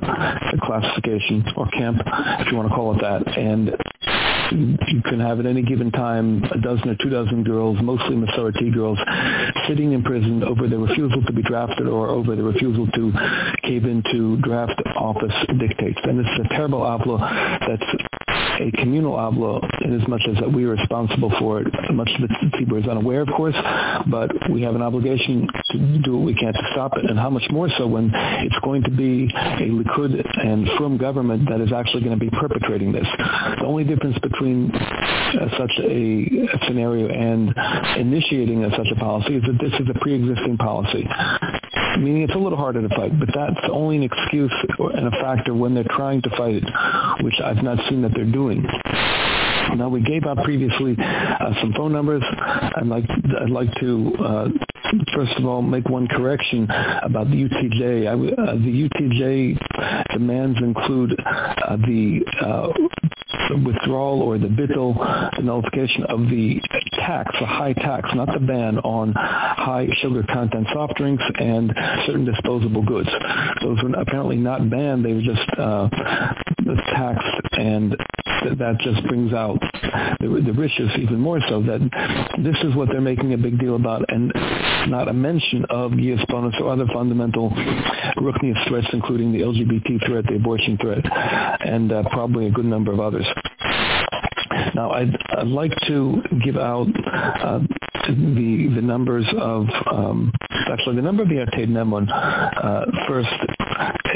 classification or camp, if you want to call it that. And you can have at any given time a dozen or two dozen girls, mostly Masorti girls, sitting in prison over their refusal to be drafted or over their refusal to cave into draft office dictates. And it's a terrible avla that's a communal avla in as much as that we are responsible for it. Much of the tzibur is unaware, of course, but we have an obligation to do what we can to stop it. And how much more so when it's going to be a Likud and Frum government that is actually going to be perpetrating this. The only difference between uh, such a, a scenario and initiating a, such a policy is that this is a pre-existing policy meaning it's a little harder to fight but that's only an excuse and a factor when they're trying to fight it which I've not seen that they're doing. Now we gave out previously uh, some phone numbers. I'd like I'd like to uh, first of all make one correction about the UTJ uh, the UTJ demands include uh, the uh, withdrawal or the bittel, the nullification of the tax, the high tax, not the ban on high sugar content soft drinks and certain disposable goods. Those were apparently not banned, they were just uh, taxed and that just brings out the, the riches even more so that this is what they're making a big deal about and not a mention of Gias bonus or other fundamental Ruchnius threats including the LGBT threat, the abortion threat and uh, probably a good number of others. Now I'd, I'd like to give out uh, the the numbers of um, actually the number of the Nemon uh, first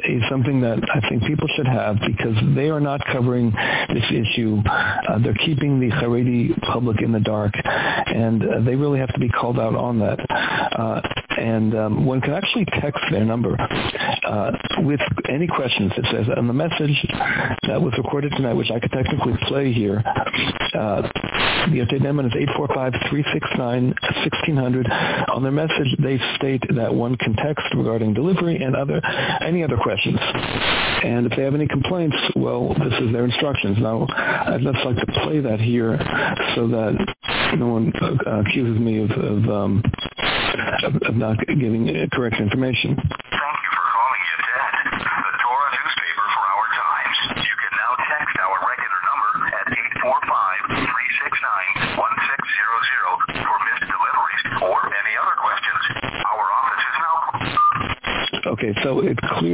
is something that I think people should have because they are not covering this issue. Uh, they're keeping the Haredi public in the dark, and uh, they really have to be called out on that. Uh, and um, one can actually text their number uh, with any questions. It says on the message that was recorded tonight, which I could technically play here, uh, the update number is 845-369-1600. On their message, they state that one can text regarding delivery and other any other questions. And if they have any complaints, well, this is their instructions. Now, I'd just like to play that here so that no one uh, accuses me of, of, um, of, of not giving correct information.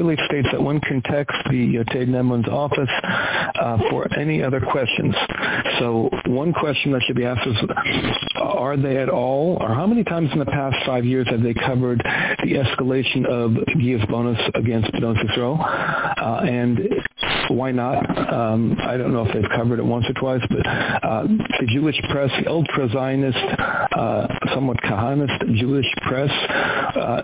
Clearly states that one can text the Yated Neman's office uh, for any other questions. So one question that should be asked is, are they at all, or how many times in the past five years have they covered the escalation of Gias bonus against B'nai Yisrael? Uh, and why not? Um, I don't know if they've covered it once or twice, but uh, the Jewish press, the ultra-Zionist, uh, somewhat Kahanist Jewish press, uh,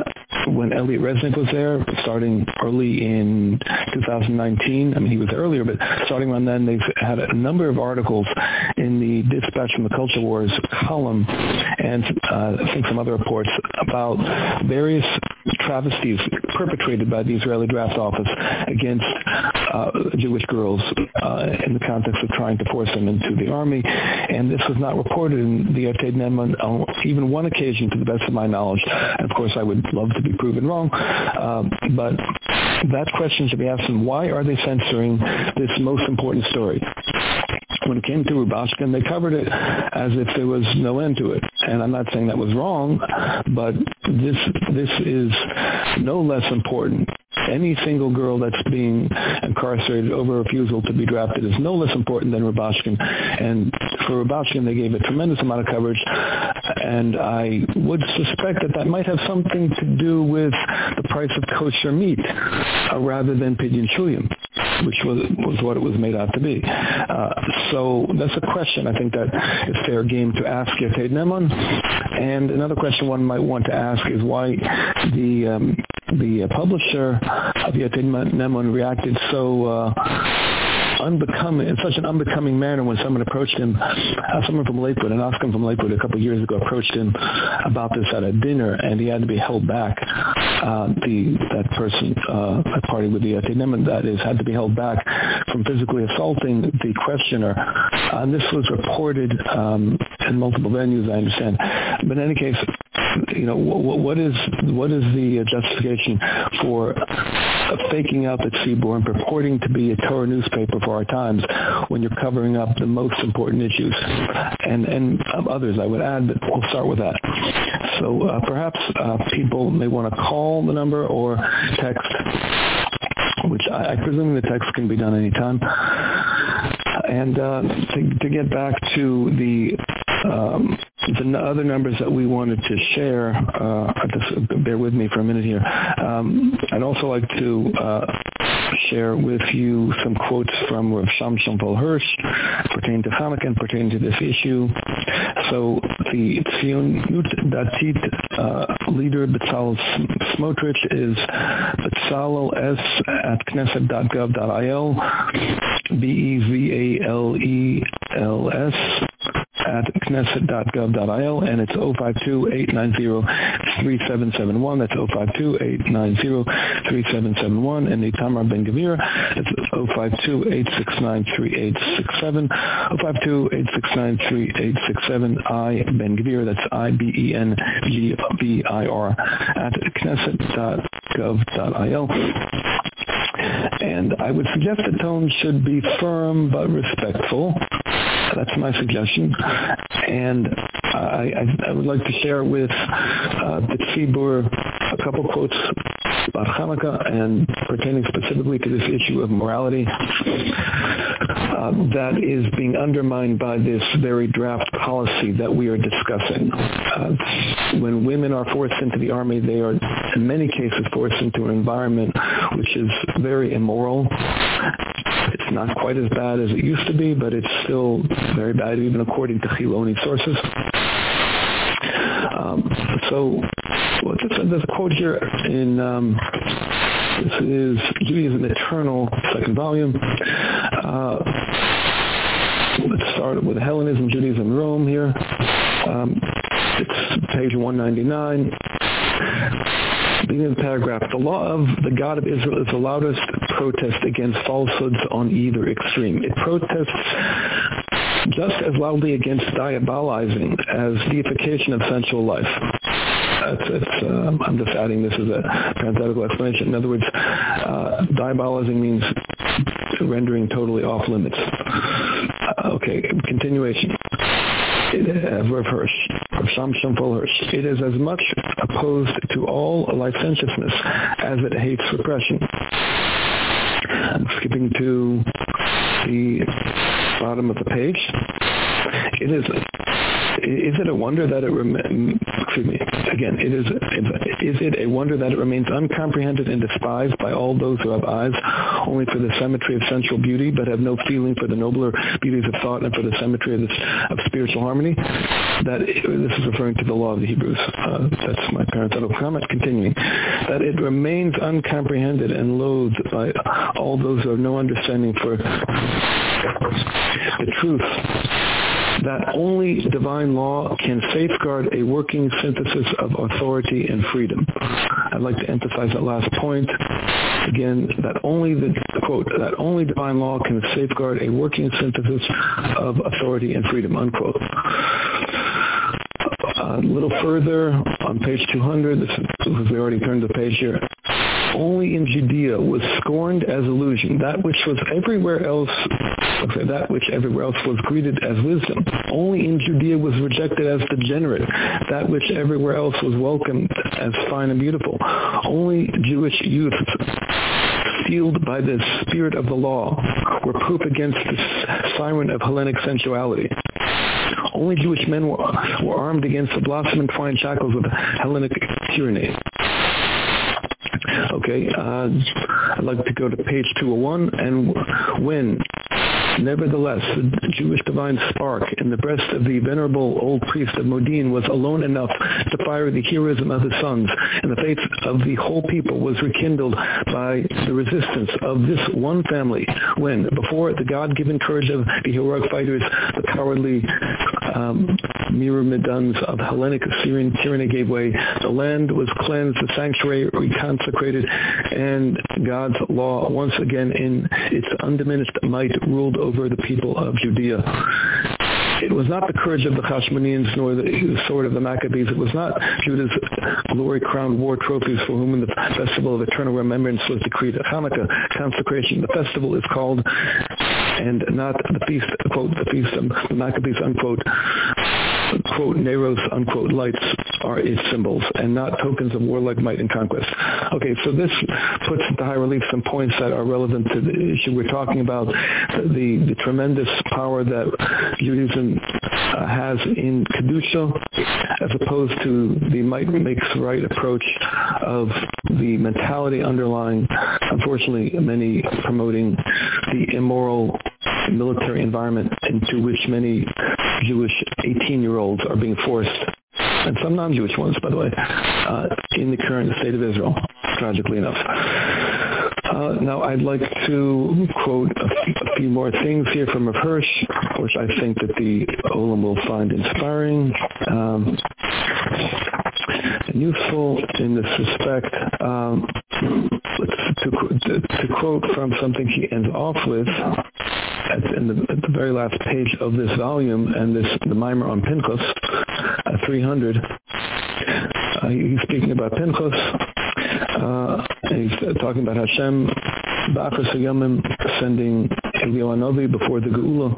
when Elliot Resnick was there, starting early in 2019. I mean, he was earlier, but starting around then, they've had a number of articles in the Dispatch from the Culture Wars column and uh, I think some other reports about various travesties perpetrated by the Israeli draft office against uh, Jewish girls uh, in the context of trying to force them into the army. And this was not reported in the Yated Neman on even one occasion to the best of my knowledge. And of course, I would love to be proven wrong. Um, but that question should be asked them, why are they censoring this most important story? When it came to Rubashkin, they covered it as if there was no end to it. And I'm not saying that was wrong, but this this is no less important any single girl that's being incarcerated over refusal to be drafted is no less important than Rubashkin. And for Rubashkin, they gave a tremendous amount of coverage. And I would suspect that that might have something to do with the price of kosher meat uh, rather than pidyon shevuyim which was was what it was made out to be. Uh, so that's a question I think that is fair game to ask Yated Neman. And another question one might want to ask is why the um, the publisher of Yated Neman reacted so uh, unbecoming in such an unbecoming manner when someone approached him uh, someone from Lakewood an Oscar from Lakewood a couple of years ago approached him about this at a dinner and he had to be held back uh, the that person uh, a party with the uh, that is had to be held back from physically assaulting the questioner. Uh, and this was reported um, in multiple venues I understand. But in any case you know what, what is what is the justification for faking out the Tzibor and purporting to be a Torah newspaper for our times when you're covering up the most important issues and and others? I would add but we'll start with that. So uh, perhaps uh, people may want to call the number or text which I, I presume the text can be done anytime. And uh, to, to get back to the um, the other numbers that we wanted to share, uh, just bear with me for a minute here. Um, I'd also like to uh, share with you some quotes from Rav Shamshon Hirsch pertaining to Hanukkah and pertaining to this issue. So the Tzionut Datit uh, leader Bezalel Smotrich is Bezalel S at knesset.gov.il B-E-Z-A-L-E-L-S at knesset.gov.il, and it's 052-890-3771. That's 052-890-3771. And the Tamar Ben-Gvir, it's 052-869-3867. 052-869-3867. I Ben-Gvir, that's I-B-E-N-G-V-I-R at knesset.gov.il and I would suggest the tone should be firm but respectful. That's my suggestion. And I, I, I would like to share with uh, the Tzibur a couple quotes about Hanukkah and pertaining specifically to this issue of morality uh, that is being undermined by this very draft policy that we are discussing. Uh, when women are forced into the army, they are in many cases forced into an environment which is very immoral. Not quite as bad as it used to be, but it's still very bad even according to Chiloni sources. Um, so well, there's a quote here in um, this is Judaism Eternal, second volume. Uh, let's start with Hellenism, Judaism, Rome here. Um, it's page 199 beginning of the paragraph, the law of the God of Israel is the loudest protest against falsehoods on either extreme. It protests just as loudly against diabolizing as deification of sensual life. It's, it's, um, I'm just adding this as a parenthetical explanation. In other words, uh, diabolizing means rendering totally off limits. Uh, okay, continuation. Rav Hirsch, It is as much opposed to all licentiousness as it hates repression. I'm skipping to the bottom of the page. It is is it a wonder that it excuse me again it is is it a wonder that it remains uncomprehended and despised by all those who have eyes only for the symmetry of sensual beauty but have no feeling for the nobler beauties of thought and for the symmetry of, this, of spiritual harmony? That it, this is referring to the law of the Hebrews uh, that's my parenthetical comment continuing. That it remains uncomprehended and loathed by all those who have no understanding for the truth that only divine law can safeguard a working synthesis of authority and freedom. I'd like to emphasize that last point. Again that only the quote that only divine law can safeguard a working synthesis of authority and freedom unquote. A little further on page 200 this is, we already turned the page here only in Judea was scorned as illusion. That which was everywhere else okay, that which everywhere else was greeted as wisdom. Only in Judea was rejected as degenerate. That which everywhere else was welcomed as fine and beautiful. Only Jewish youth sealed by the spirit of the law were proof against the siren of Hellenic sensuality. Only Jewish men were, were armed against the blossom and twine shackles of Hellenic tyranny okay uh, I'd like to go to page 201 and when Nevertheless, the Jewish divine spark in the breast of the venerable old priest of Modin was alone enough to fire the heroism of his sons, and the faith of the whole people was rekindled by the resistance of this one family when, before the God-given courage of the heroic fighters, the cowardly um, myrmidons of Hellenic Syrian tyranny gave way, the land was cleansed, the sanctuary reconsecrated, and God's law once again in its undiminished might ruled over the people of Judea. It was not the courage of the Hashmoneans nor the sword of the Maccabees. It was not Judah's glory-crowned war trophies for whom the festival of eternal remembrance was decreed. Hanukkah, consecration. The festival is called, and not the feast, quote, the feast of the Maccabees, unquote, quote, Nero's, unquote, lights are its symbols and not tokens of warlike might and conquest. Okay, so this puts into high relief some points that are relevant to the issue we're talking about, the, the tremendous power that Judaism uh, has in Kedusha as opposed to the might makes right approach of the mentality underlying, unfortunately, many promoting the immoral military environment into which many Jewish 18-year-olds are being forced and some non-Jewish ones, by the way, uh, in the current state of Israel, tragically enough. Uh, now, I'd like to quote a few more things here from Rav Hirsch, which I think that the Olam will find inspiring. Um, useful in this respect. Um, to, to, to, quote from something he ends off with at, the, at the very last page of this volume and this the mimer on Pinchas, uh, 300. Uh, he's speaking about Pinchas. Uh, he's talking about Hashem, Ba'achas Yomim, sending Eliyahu Novi before the Geula.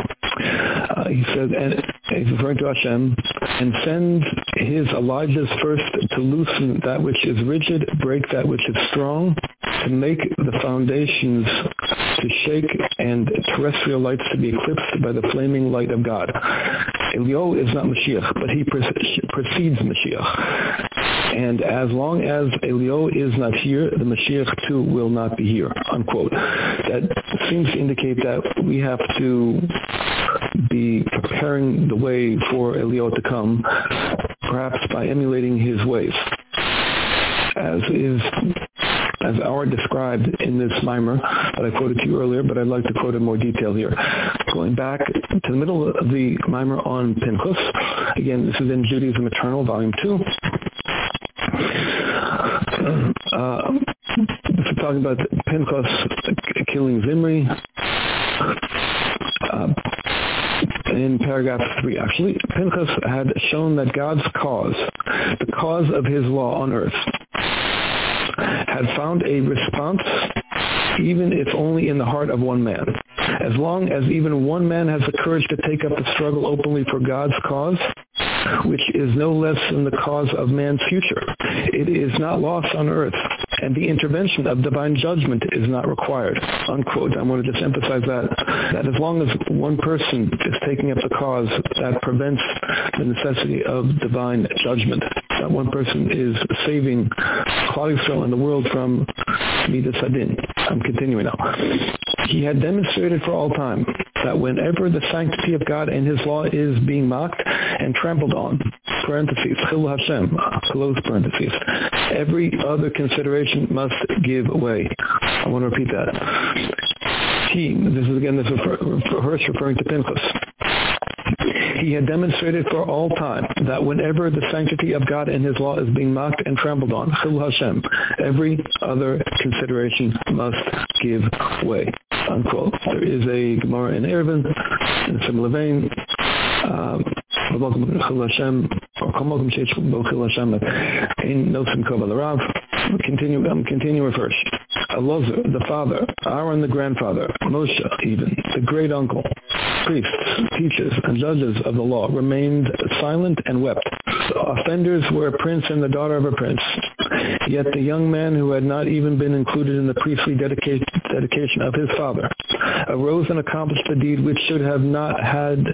Uh, he says, and he's referring to Hashem, and sends his Elijah's first to loosen that which is rigid, break that which is strong, to make the foundations to shake and terrestrial lights to be eclipsed by the flaming light of God. Elio is not Mashiach, but he precedes Mashiach. And as long as Elio is not here, the Mashiach too will not be here, unquote. That seems to indicate that we have to be preparing the way for Elio to come, perhaps by emulating his ways. As is as our described in this mimer that I quoted to you earlier, but I'd like to quote in more detail here. Going back to the middle of the mimer on Pinchas, again, this is in Judaism Eternal, Volume 2. Uh, this is talking about Pinchas killing Zimri. Uh, in paragraph 3 actually Pinchas had shown that God's cause the cause of his law on earth had found a response even if only in the heart of one man. As long as even one man has the courage to take up the struggle openly for God's cause which is no less than the cause of man's future it is not lost on earth and the intervention of divine judgment is not required unquote i want to just emphasize that that as long as one person is taking up the cause that prevents the necessity of divine judgment that one person is saving Yisrael and the world from Midas Hadin. I'm continuing now. He had demonstrated for all time that whenever the sanctity of God and his law is being mocked and trampled on, parentheses, Chillul Hashem, close parentheses, every other consideration must give way. I want to repeat that. He, this is again, this is Hirsch referring to Pinchas he had demonstrated for all time that whenever the sanctity of God and his law is being mocked and trampled on, Chillul Hashem, every other consideration must give way. Unquote. There is a Gemara in Eruvin, in a similar vein, um, Hashem, or Komokum Sheish Chillul Hashem, in Nosim Koval Rav, continue, um, I'm continuing first. Elazar, the father, Aaron, the grandfather, Moshe, even, the great-uncle, priests, teachers, and judges of the law remained silent and wept. The offenders were a prince and the daughter of a prince. Yet the young man who had not even been included in the priestly dedication of his father arose and accomplished a deed which should have not had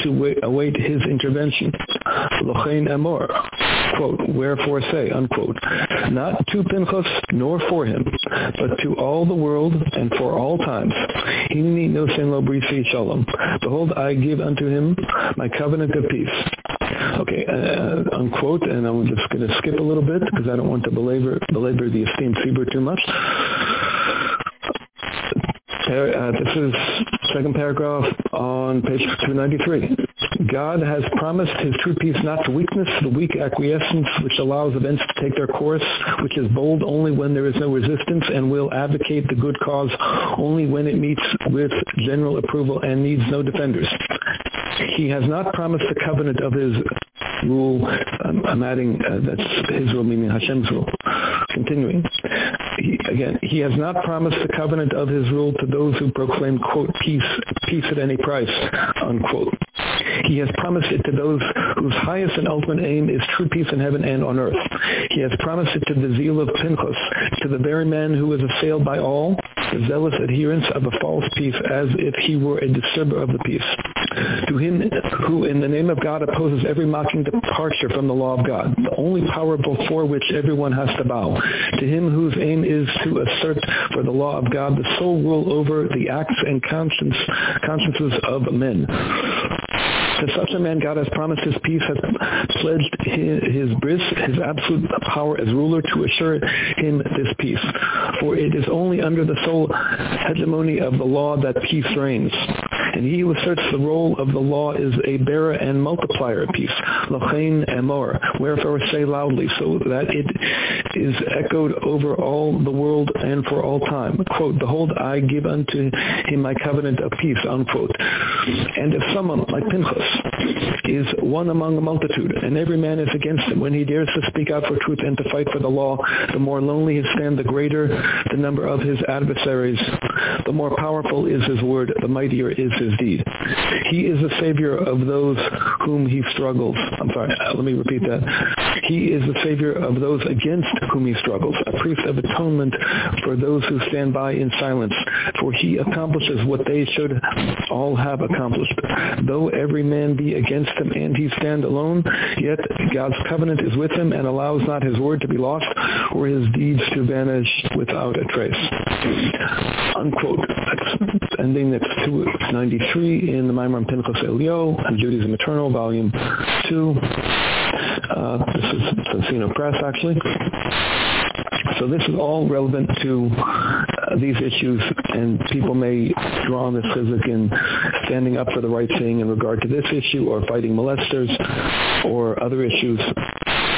to await his intervention. Amor, quote, wherefore say, unquote, not to Pinchas nor for him, but to all the world and for all times. Lo brisi shalom. Behold, I give unto him my covenant of peace. Okay, uh, unquote, and I'm just going to skip a little bit because I don't want to belabor, belabor the esteemed Sibur too much. Uh, this is second paragraph on page 293. God has promised his true peace not to weakness, the weak acquiescence which allows events to take their course, which is bold only when there is no resistance and will advocate the good cause only when it meets with general approval and needs no defenders. He has not promised the covenant of his rule. Um, I'm adding uh, that's his rule, meaning Hashem's rule. Continuing. He, again, he has not promised the covenant of his rule to those who proclaim, quote, peace, peace at any price, unquote. He has promised it to those whose highest and ultimate aim is true peace in heaven and on earth. He has promised it to the zeal of Pinchas, to the very man who is assailed by all, the zealous adherents of a false peace as if he were a disturber of the peace. To him who in the name of God opposes every mocking departure from the law of God, the only power before which everyone has to bow. To him whose aim is to assert for the law of God the sole rule over the acts and conscience, consciences of men To such a man God has promised his peace, has pledged his, his bris, his absolute power as ruler to assure him this peace. For it is only under the sole hegemony of the law that peace reigns. And he who asserts the role of the law is a bearer and multiplier of peace. Lochain emor wherefore say loudly so that it is echoed over all the world and for all time. Quote behold i give unto him my covenant of peace unquote and if someone like pinchas is one among a multitude and every man is against him when he dares to speak out for truth and to fight for the law the more lonely his stand the greater the number of his adversaries the more powerful is his word the mightier is his deed. He is the savior of those whom he struggles. I'm sorry, let me repeat that. He is the savior of those against whom he struggles, a priest of atonement for those who stand by in silence, for he accomplishes what they should all have accomplished. Though every man be against him and he stand alone, yet God's covenant is with him and allows not his word to be lost or his deeds to vanish without a trace. Unquote. ending at 293 in the Maimon Pinchas Elio Judaism Eternal, Volume 2. Uh, this is Soncino Press, actually. So this is all relevant to uh, these issues, and people may draw on this physic in standing up for the right thing in regard to this issue, or fighting molesters, or other issues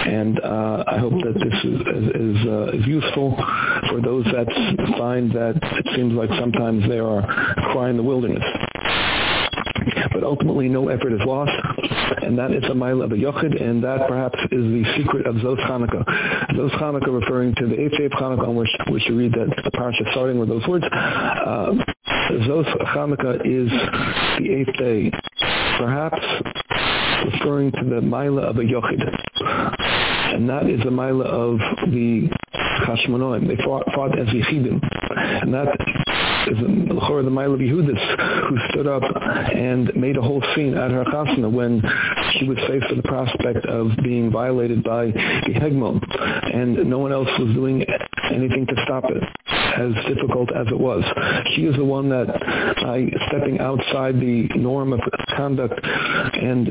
and uh, I hope that this is is, uh, is useful for those that find that it seems like sometimes they are crying the wilderness but ultimately no effort is lost and that is a mile of a yochid and that perhaps is the secret of Zos Hanukkah. Zos Hanukkah referring to the eighth day of Hanukkah on which, which you read that the parsha starting with those words. Uh, Zos Hanukkah is the eighth day. Perhaps referring to the mila of a yochid. And that is the mila of the Hashmonoim. They fought, fought as Yechidim. And that is the, the Mila of Yehudis, who stood up and made a whole scene at her chasna when she was faced with the prospect of being violated by the Hegmon. And no one else was doing anything to stop it as difficult as it was. She is the one that by stepping outside the norm of conduct and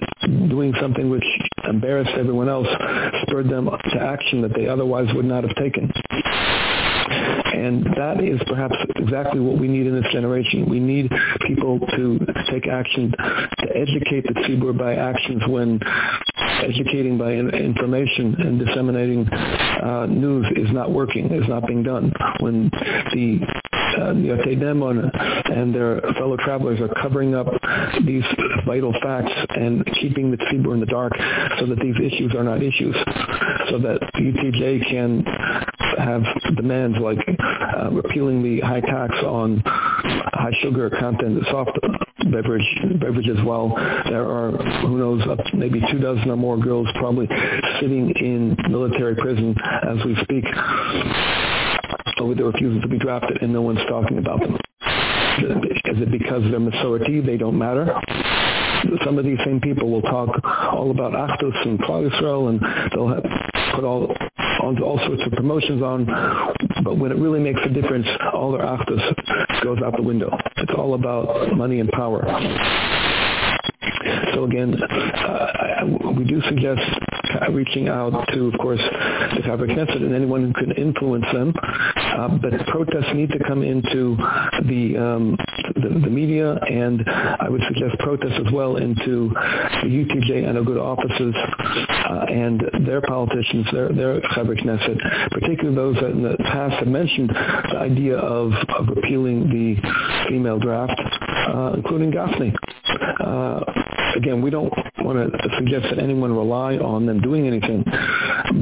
doing something which embarrassed everyone else spurred them to action that they otherwise would not have taken and that is perhaps exactly what we need in this generation. We need people to take action, to educate the tzibur by actions when educating by information and disseminating uh, news is not working, is not being done. When the uh, and their fellow travelers are covering up these vital facts and keeping the tzibur in the dark so that these issues are not issues, so that UTJ can have demands like uh, repealing the high tax on high sugar content soft beverage beverages while there are who knows up maybe two dozen or more girls probably sitting in military prison as we speak. Over the refusal to be drafted and no one's talking about them. Is it because they're Masorti, they don't matter? Some of these same people will talk all about Achdus and Klal Yisrael and they'll have put all on all sorts of promotions on. But when it really makes a difference all their achdus goes out the window. It's all about money and power. So again uh, we do suggest reaching out to of course the Chavrei Knesset and anyone who can influence them. Uh, but protests need to come into the, um, the, the media and I would suggest protests as well into the UTJ and good offices uh, and their politicians their their Knesset particularly those that in the past have mentioned the idea of, of repealing the female draft uh, including Gafni uh, again we don't want to suggest that anyone rely on them doing anything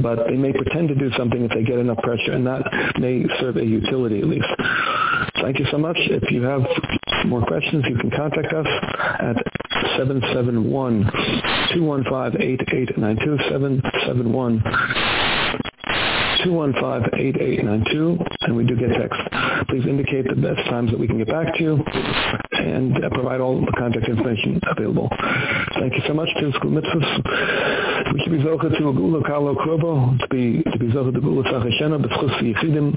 but they may pretend to do something if they get enough pressure and that may serve a utility at least. Thank you so much. If you have more questions you can contact us at 771 215 8892 771 215-8892 and we do get text. Please indicate the best times that we can get back to you and uh, provide all the contact information available. Thank you so much to School Mitzvahs. We should be zocha to gula kalo krobo, to be, to be zocha to gula sachashena, b'schus v'yichidim,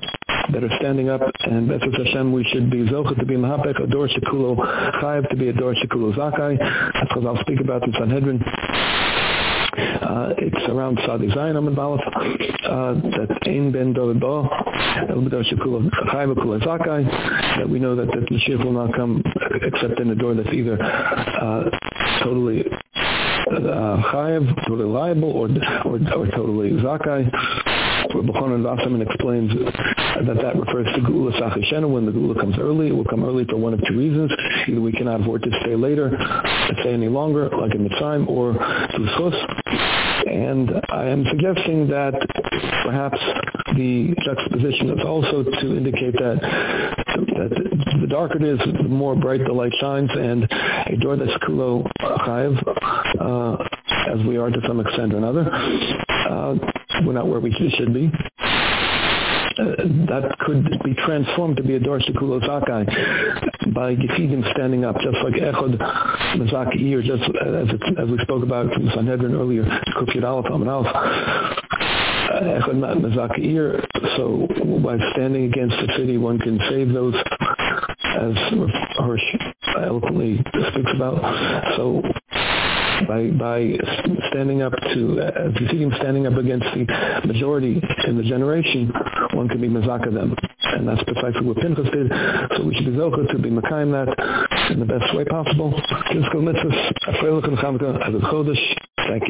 that are standing up and Bethel Hashem we should be Zocha to be Mahapek, a Dor Shekulo Chayev to be a Dor Shekulo Zakai. Because I'll speak about this Sanhedrin. Uh, it's around Sadi Zayin Amid Balaf uh, that Ein Ben Kula Zakai that we know that the Mashiach will not come except in the door that's either uh, totally uh, chayiv, totally liable, or, or, or totally zakai. Bukhanan Vasaman explains that that refers to Gula Sachishena. When the Gula comes early, it will come early for one of two reasons. Either we cannot afford to stay later, stay any longer, like in the time, or to Chus. And I am suggesting that perhaps the juxtaposition is also to indicate that that the darker it is, the more bright the light shines, and a door that's kulo chayiv, uh, as we are to some extent or another, uh, we're not where we should be. Uh, that could be transformed to be a Dor Shekulo Zakai by Gefidim standing up, just like Echod Mazaki, or just as, it, as we spoke about from Sanhedrin earlier, Kufir Aleph, Amin Aleph. Echod Mazaki, so by standing against the city, one can save those, as Hirsch eloquently speaks about. So by by standing up to uh, see him standing up against the majority in the generation one can be mazaka them and that's precisely what Pinchas did. So we should be zocha to be makayim that in the best way possible. Just mitzvahs afreilich and chanukah chodesh. Thank you